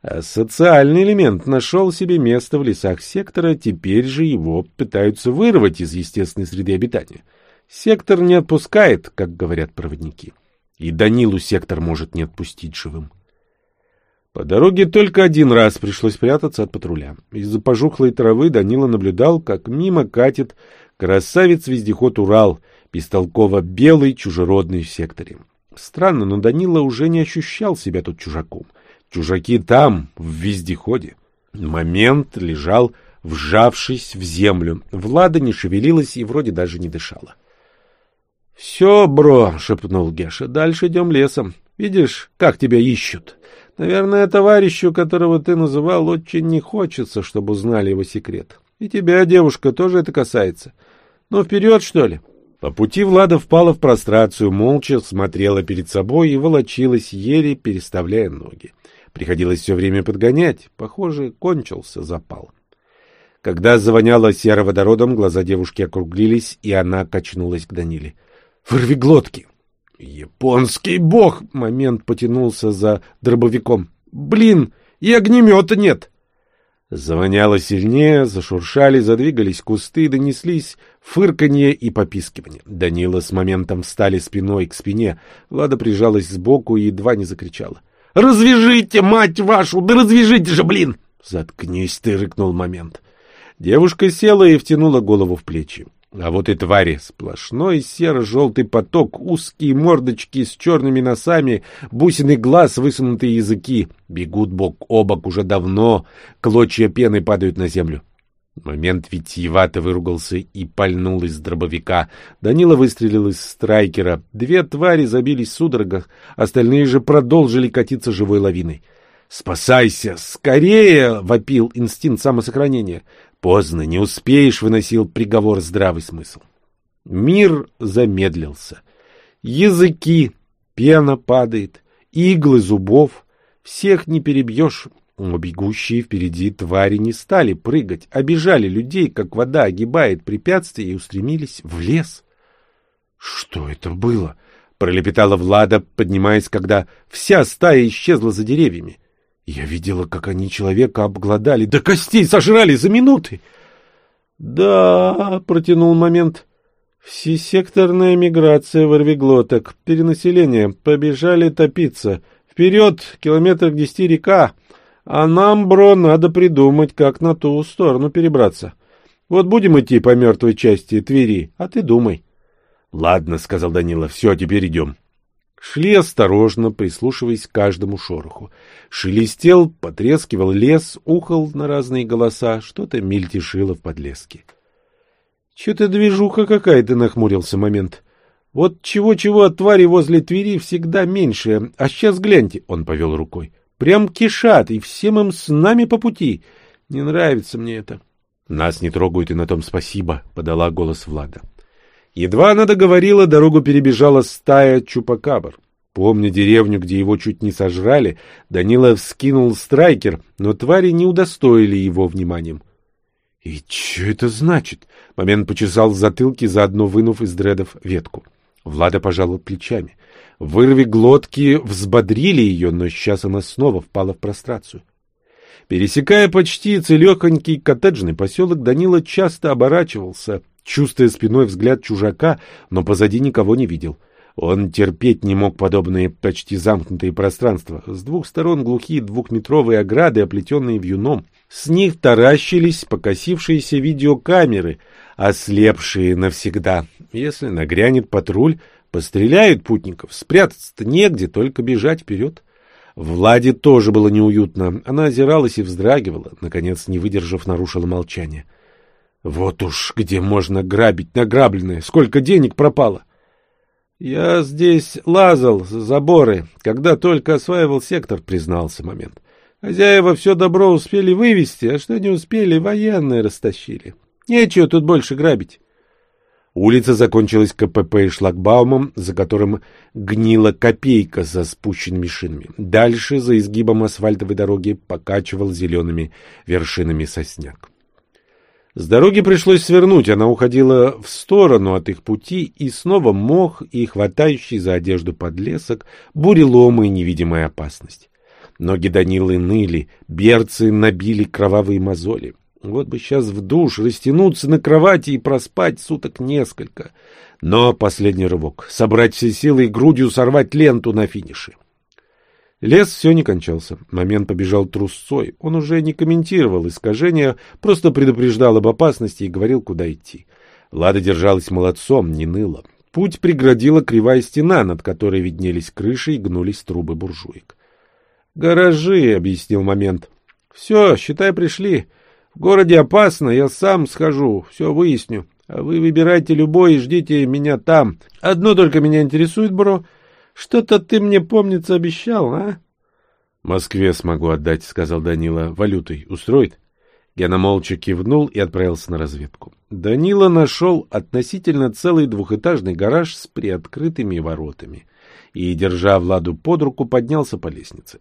А социальный элемент нашел себе место в лесах сектора, теперь же его пытаются вырвать из естественной среды обитания. Сектор не отпускает, как говорят проводники. И Данилу сектор может не отпустить живым. По дороге только один раз пришлось прятаться от патруля. Из-за пожухлой травы Данила наблюдал, как мимо катит красавец-вездеход «Урал», бестолково-белый, чужеродный в секторе. Странно, но Данила уже не ощущал себя тут чужаком. Чужаки там, в вездеходе. Момент лежал, вжавшись в землю. Влада не шевелилась и вроде даже не дышала. — Все, бро, — шепнул Геша, — дальше идем лесом. Видишь, как тебя ищут. Наверное, товарищу, которого ты называл, очень не хочется, чтобы узнали его секрет. И тебя, девушка, тоже это касается. Ну, вперед, что ли? По пути Влада впала в прострацию, молча смотрела перед собой и волочилась, еле переставляя ноги. Приходилось все время подгонять. Похоже, кончился запал. Когда завоняло сероводородом, глаза девушки округлились, и она качнулась к Даниле. «Вырви глотки!» «Японский бог!» — момент потянулся за дробовиком. «Блин, и огнемета нет!» Завоняло сильнее, зашуршали, задвигались кусты, донеслись фырканье и попискивание. Данила с моментом встали спиной к спине. Влада прижалась сбоку и едва не закричала. «Развяжите, мать вашу! Да развяжите же, блин!» «Заткнись ты!» — рыкнул момент. Девушка села и втянула голову в плечи. А вот и твари. Сплошной серо-желтый поток, узкие мордочки с черными носами, бусины глаз, высунутые языки. Бегут бок о бок уже давно, клочья пены падают на землю. момент витиевато выругался и пальнул из дробовика. Данила выстрелил из страйкера. Две твари забились в судорогах, остальные же продолжили катиться живой лавиной. «Спасайся! Скорее!» — вопил инстинкт самосохранения. Поздно, не успеешь, выносил приговор здравый смысл. Мир замедлился. Языки, пена падает, иглы зубов. Всех не перебьешь. Но бегущие впереди твари не стали прыгать, обижали людей, как вода огибает препятствия, и устремились в лес. — Что это было? — пролепетала Влада, поднимаясь, когда вся стая исчезла за деревьями. Я видела, как они человека обглодали, до костей сожрали за минуты. — Да, — протянул момент. — Всесекторная миграция ворвиглоток, перенаселение, побежали топиться. Вперед, километр к десяти река. А нам, бро, надо придумать, как на ту сторону перебраться. Вот будем идти по мертвой части Твери, а ты думай. — Ладно, — сказал Данила, — все, теперь идем. Шли осторожно, прислушиваясь к каждому шороху. Шелестел, потрескивал лес, ухал на разные голоса, что-то мельтешило в подлеске. — Че-то движуха какая-то, — нахмурился момент. — Вот чего-чего от твари возле Твери всегда меньше, а сейчас гляньте, — он повел рукой. — Прям кишат, и всем им с нами по пути. Не нравится мне это. — Нас не трогают, и на том спасибо, — подала голос Влада. — Едва она договорила, дорогу перебежала стая чупакабр. Помня деревню, где его чуть не сожрали, Данила вскинул страйкер, но твари не удостоили его вниманием. — И что это значит? — момент почесал в затылке, заодно вынув из дредов ветку. Влада пожала плечами. Вырви глотки взбодрили ее, но сейчас она снова впала в прострацию. Пересекая почти целехонький коттеджный поселок, Данила часто оборачивался — чувствуя спиной взгляд чужака, но позади никого не видел. Он терпеть не мог подобные почти замкнутые пространства. С двух сторон глухие двухметровые ограды, оплетенные вьюном. С них таращились покосившиеся видеокамеры, ослепшие навсегда. Если нагрянет патруль, постреляют путников. Спрятаться-то негде, только бежать вперед. Владе тоже было неуютно. Она озиралась и вздрагивала. Наконец, не выдержав, нарушила молчание. — вот уж где можно грабить награбленное. Сколько денег пропало. Я здесь лазал за заборы, когда только осваивал сектор, признался момент. Хозяева все добро успели вывести, а что не успели, военные растащили. Нечего тут больше грабить. Улица закончилась КПП и шлагбаумом, за которым гнила копейка со спущенными шинами. Дальше, за изгибом асфальтовой дороги, покачивал зелеными вершинами сосняк. С дороги пришлось свернуть, она уходила в сторону от их пути, и снова мох и хватающий за одежду подлесок, буреломы и невидимая опасность. Ноги Данилы ныли, берцы набили кровавые мозоли. Вот бы сейчас в душ, растянуться на кровати и проспать суток несколько. Но последний рывок — собрать все силы и грудью сорвать ленту на финише. Лес все не кончался. Момент побежал трусцой. Он уже не комментировал искажения, просто предупреждал об опасности и говорил, куда идти. Лада держалась молодцом, не ныла. Путь преградила кривая стена, над которой виднелись крыши и гнулись трубы буржуек. «Гаражи», — объяснил момент. «Все, считай, пришли. В городе опасно, я сам схожу, все выясню. А вы выбирайте любой и ждите меня там. Одно только меня интересует, бро — что-то ты мне, помнится, обещал, а? — Москве смогу отдать, — сказал Данила. — Валютой устроит? Гена молча кивнул и отправился на разведку. Данила нашел относительно целый двухэтажный гараж с приоткрытыми воротами и, держа Владу под руку, поднялся по лестнице.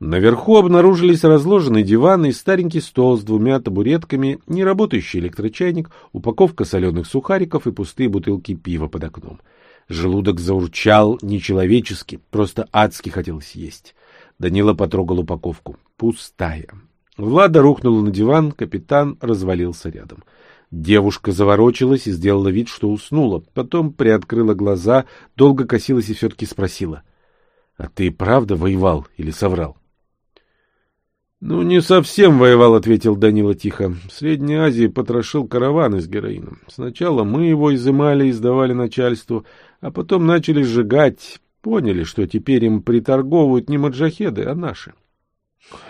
Наверху обнаружились разложенный диван и старенький стол с двумя табуретками, неработающий электрочайник, упаковка соленых сухариков и пустые бутылки пива под окном. Желудок заурчал нечеловечески, просто адски хотелось есть. Данила потрогал упаковку. Пустая. Влада рухнула на диван, капитан развалился рядом. Девушка заворочилась и сделала вид, что уснула. Потом приоткрыла глаза, долго косилась и все-таки спросила. — А ты правда воевал или соврал? — Ну, не совсем воевал, — ответил Данила тихо. — В Средней Азии потрошил караваны с героином. Сначала мы его изымали и сдавали начальству, а потом начали сжигать. Поняли, что теперь им приторговывают не маджахеды, а наши.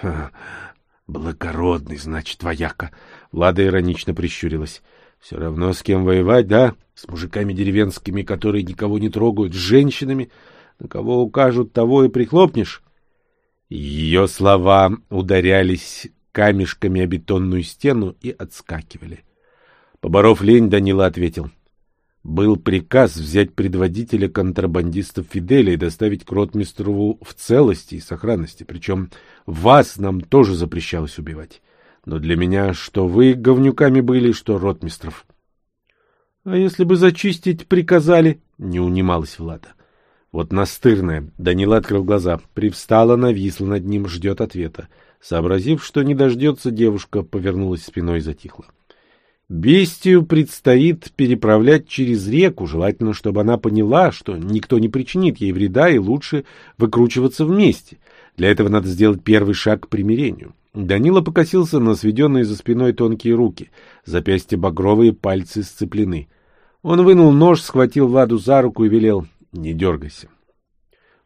— Благородный, значит, вояка. Влада иронично прищурилась. Все равно с кем воевать, да? С мужиками деревенскими, которые никого не трогают, с женщинами. На кого укажут, того и прихлопнешь. Ее слова ударялись камешками о бетонную стену и отскакивали. Поборов лень, Данила ответил — был приказ взять предводителя контрабандистов Фиделя и доставить к ротмистрову в целости и сохранности. Причем вас нам тоже запрещалось убивать. Но для меня что вы говнюками были, что ротмистров. — А если бы зачистить приказали? — не унималась Влада. Вот настырная. Данила открыл глаза. Привстала, нависла над ним, ждет ответа. Сообразив, что не дождется, девушка повернулась спиной и затихла. Бестию предстоит переправлять через реку, желательно, чтобы она поняла, что никто не причинит ей вреда и лучше выкручиваться вместе. Для этого надо сделать первый шаг к примирению. Данила покосился на сведенные за спиной тонкие руки. Запястья багровые, пальцы сцеплены. Он вынул нож, схватил Владу за руку и велел «Не дергайся».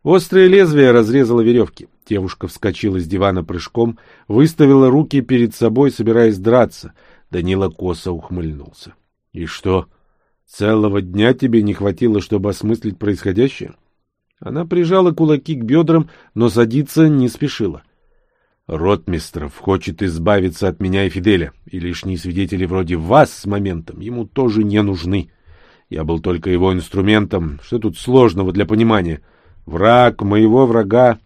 Острое лезвие разрезало веревки. Девушка вскочила с дивана прыжком, выставила руки перед собой, собираясь драться — Данила косо ухмыльнулся. — И что, целого дня тебе не хватило, чтобы осмыслить происходящее? Она прижала кулаки к бедрам, но садиться не спешила. Ротмистров хочет избавиться от меня и Фиделя, и лишние свидетели вроде вас с моментом ему тоже не нужны. Я был только его инструментом. Что тут сложного для понимания? Враг моего врага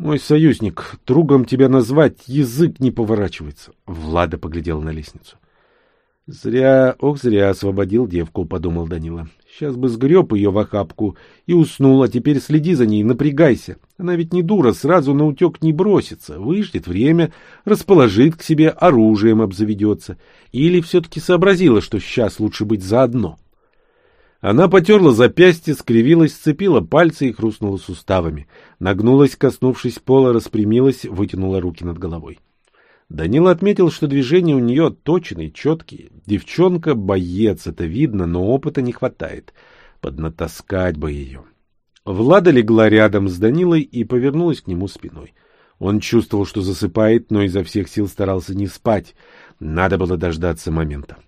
мой союзник, другом тебя назвать язык не поворачивается. Влада поглядел на лестницу. Зря, ох, зря освободил девку, подумал Данила. Сейчас бы сгреб ее в охапку и уснул, а теперь следи за ней, напрягайся. Она ведь не дура, сразу на утек не бросится, выждет время, расположит к себе, оружием обзаведется. Или все-таки сообразила, что сейчас лучше быть заодно. Она потерла запястье, скривилась, сцепила пальцы и хрустнула суставами. Нагнулась, коснувшись пола, распрямилась, вытянула руки над головой. Данил отметил, что движения у нее точные, четкие. Девчонка — боец, это видно, но опыта не хватает. Поднатаскать бы ее. Влада легла рядом с Данилой и повернулась к нему спиной. Он чувствовал, что засыпает, но изо всех сил старался не спать. Надо было дождаться момента.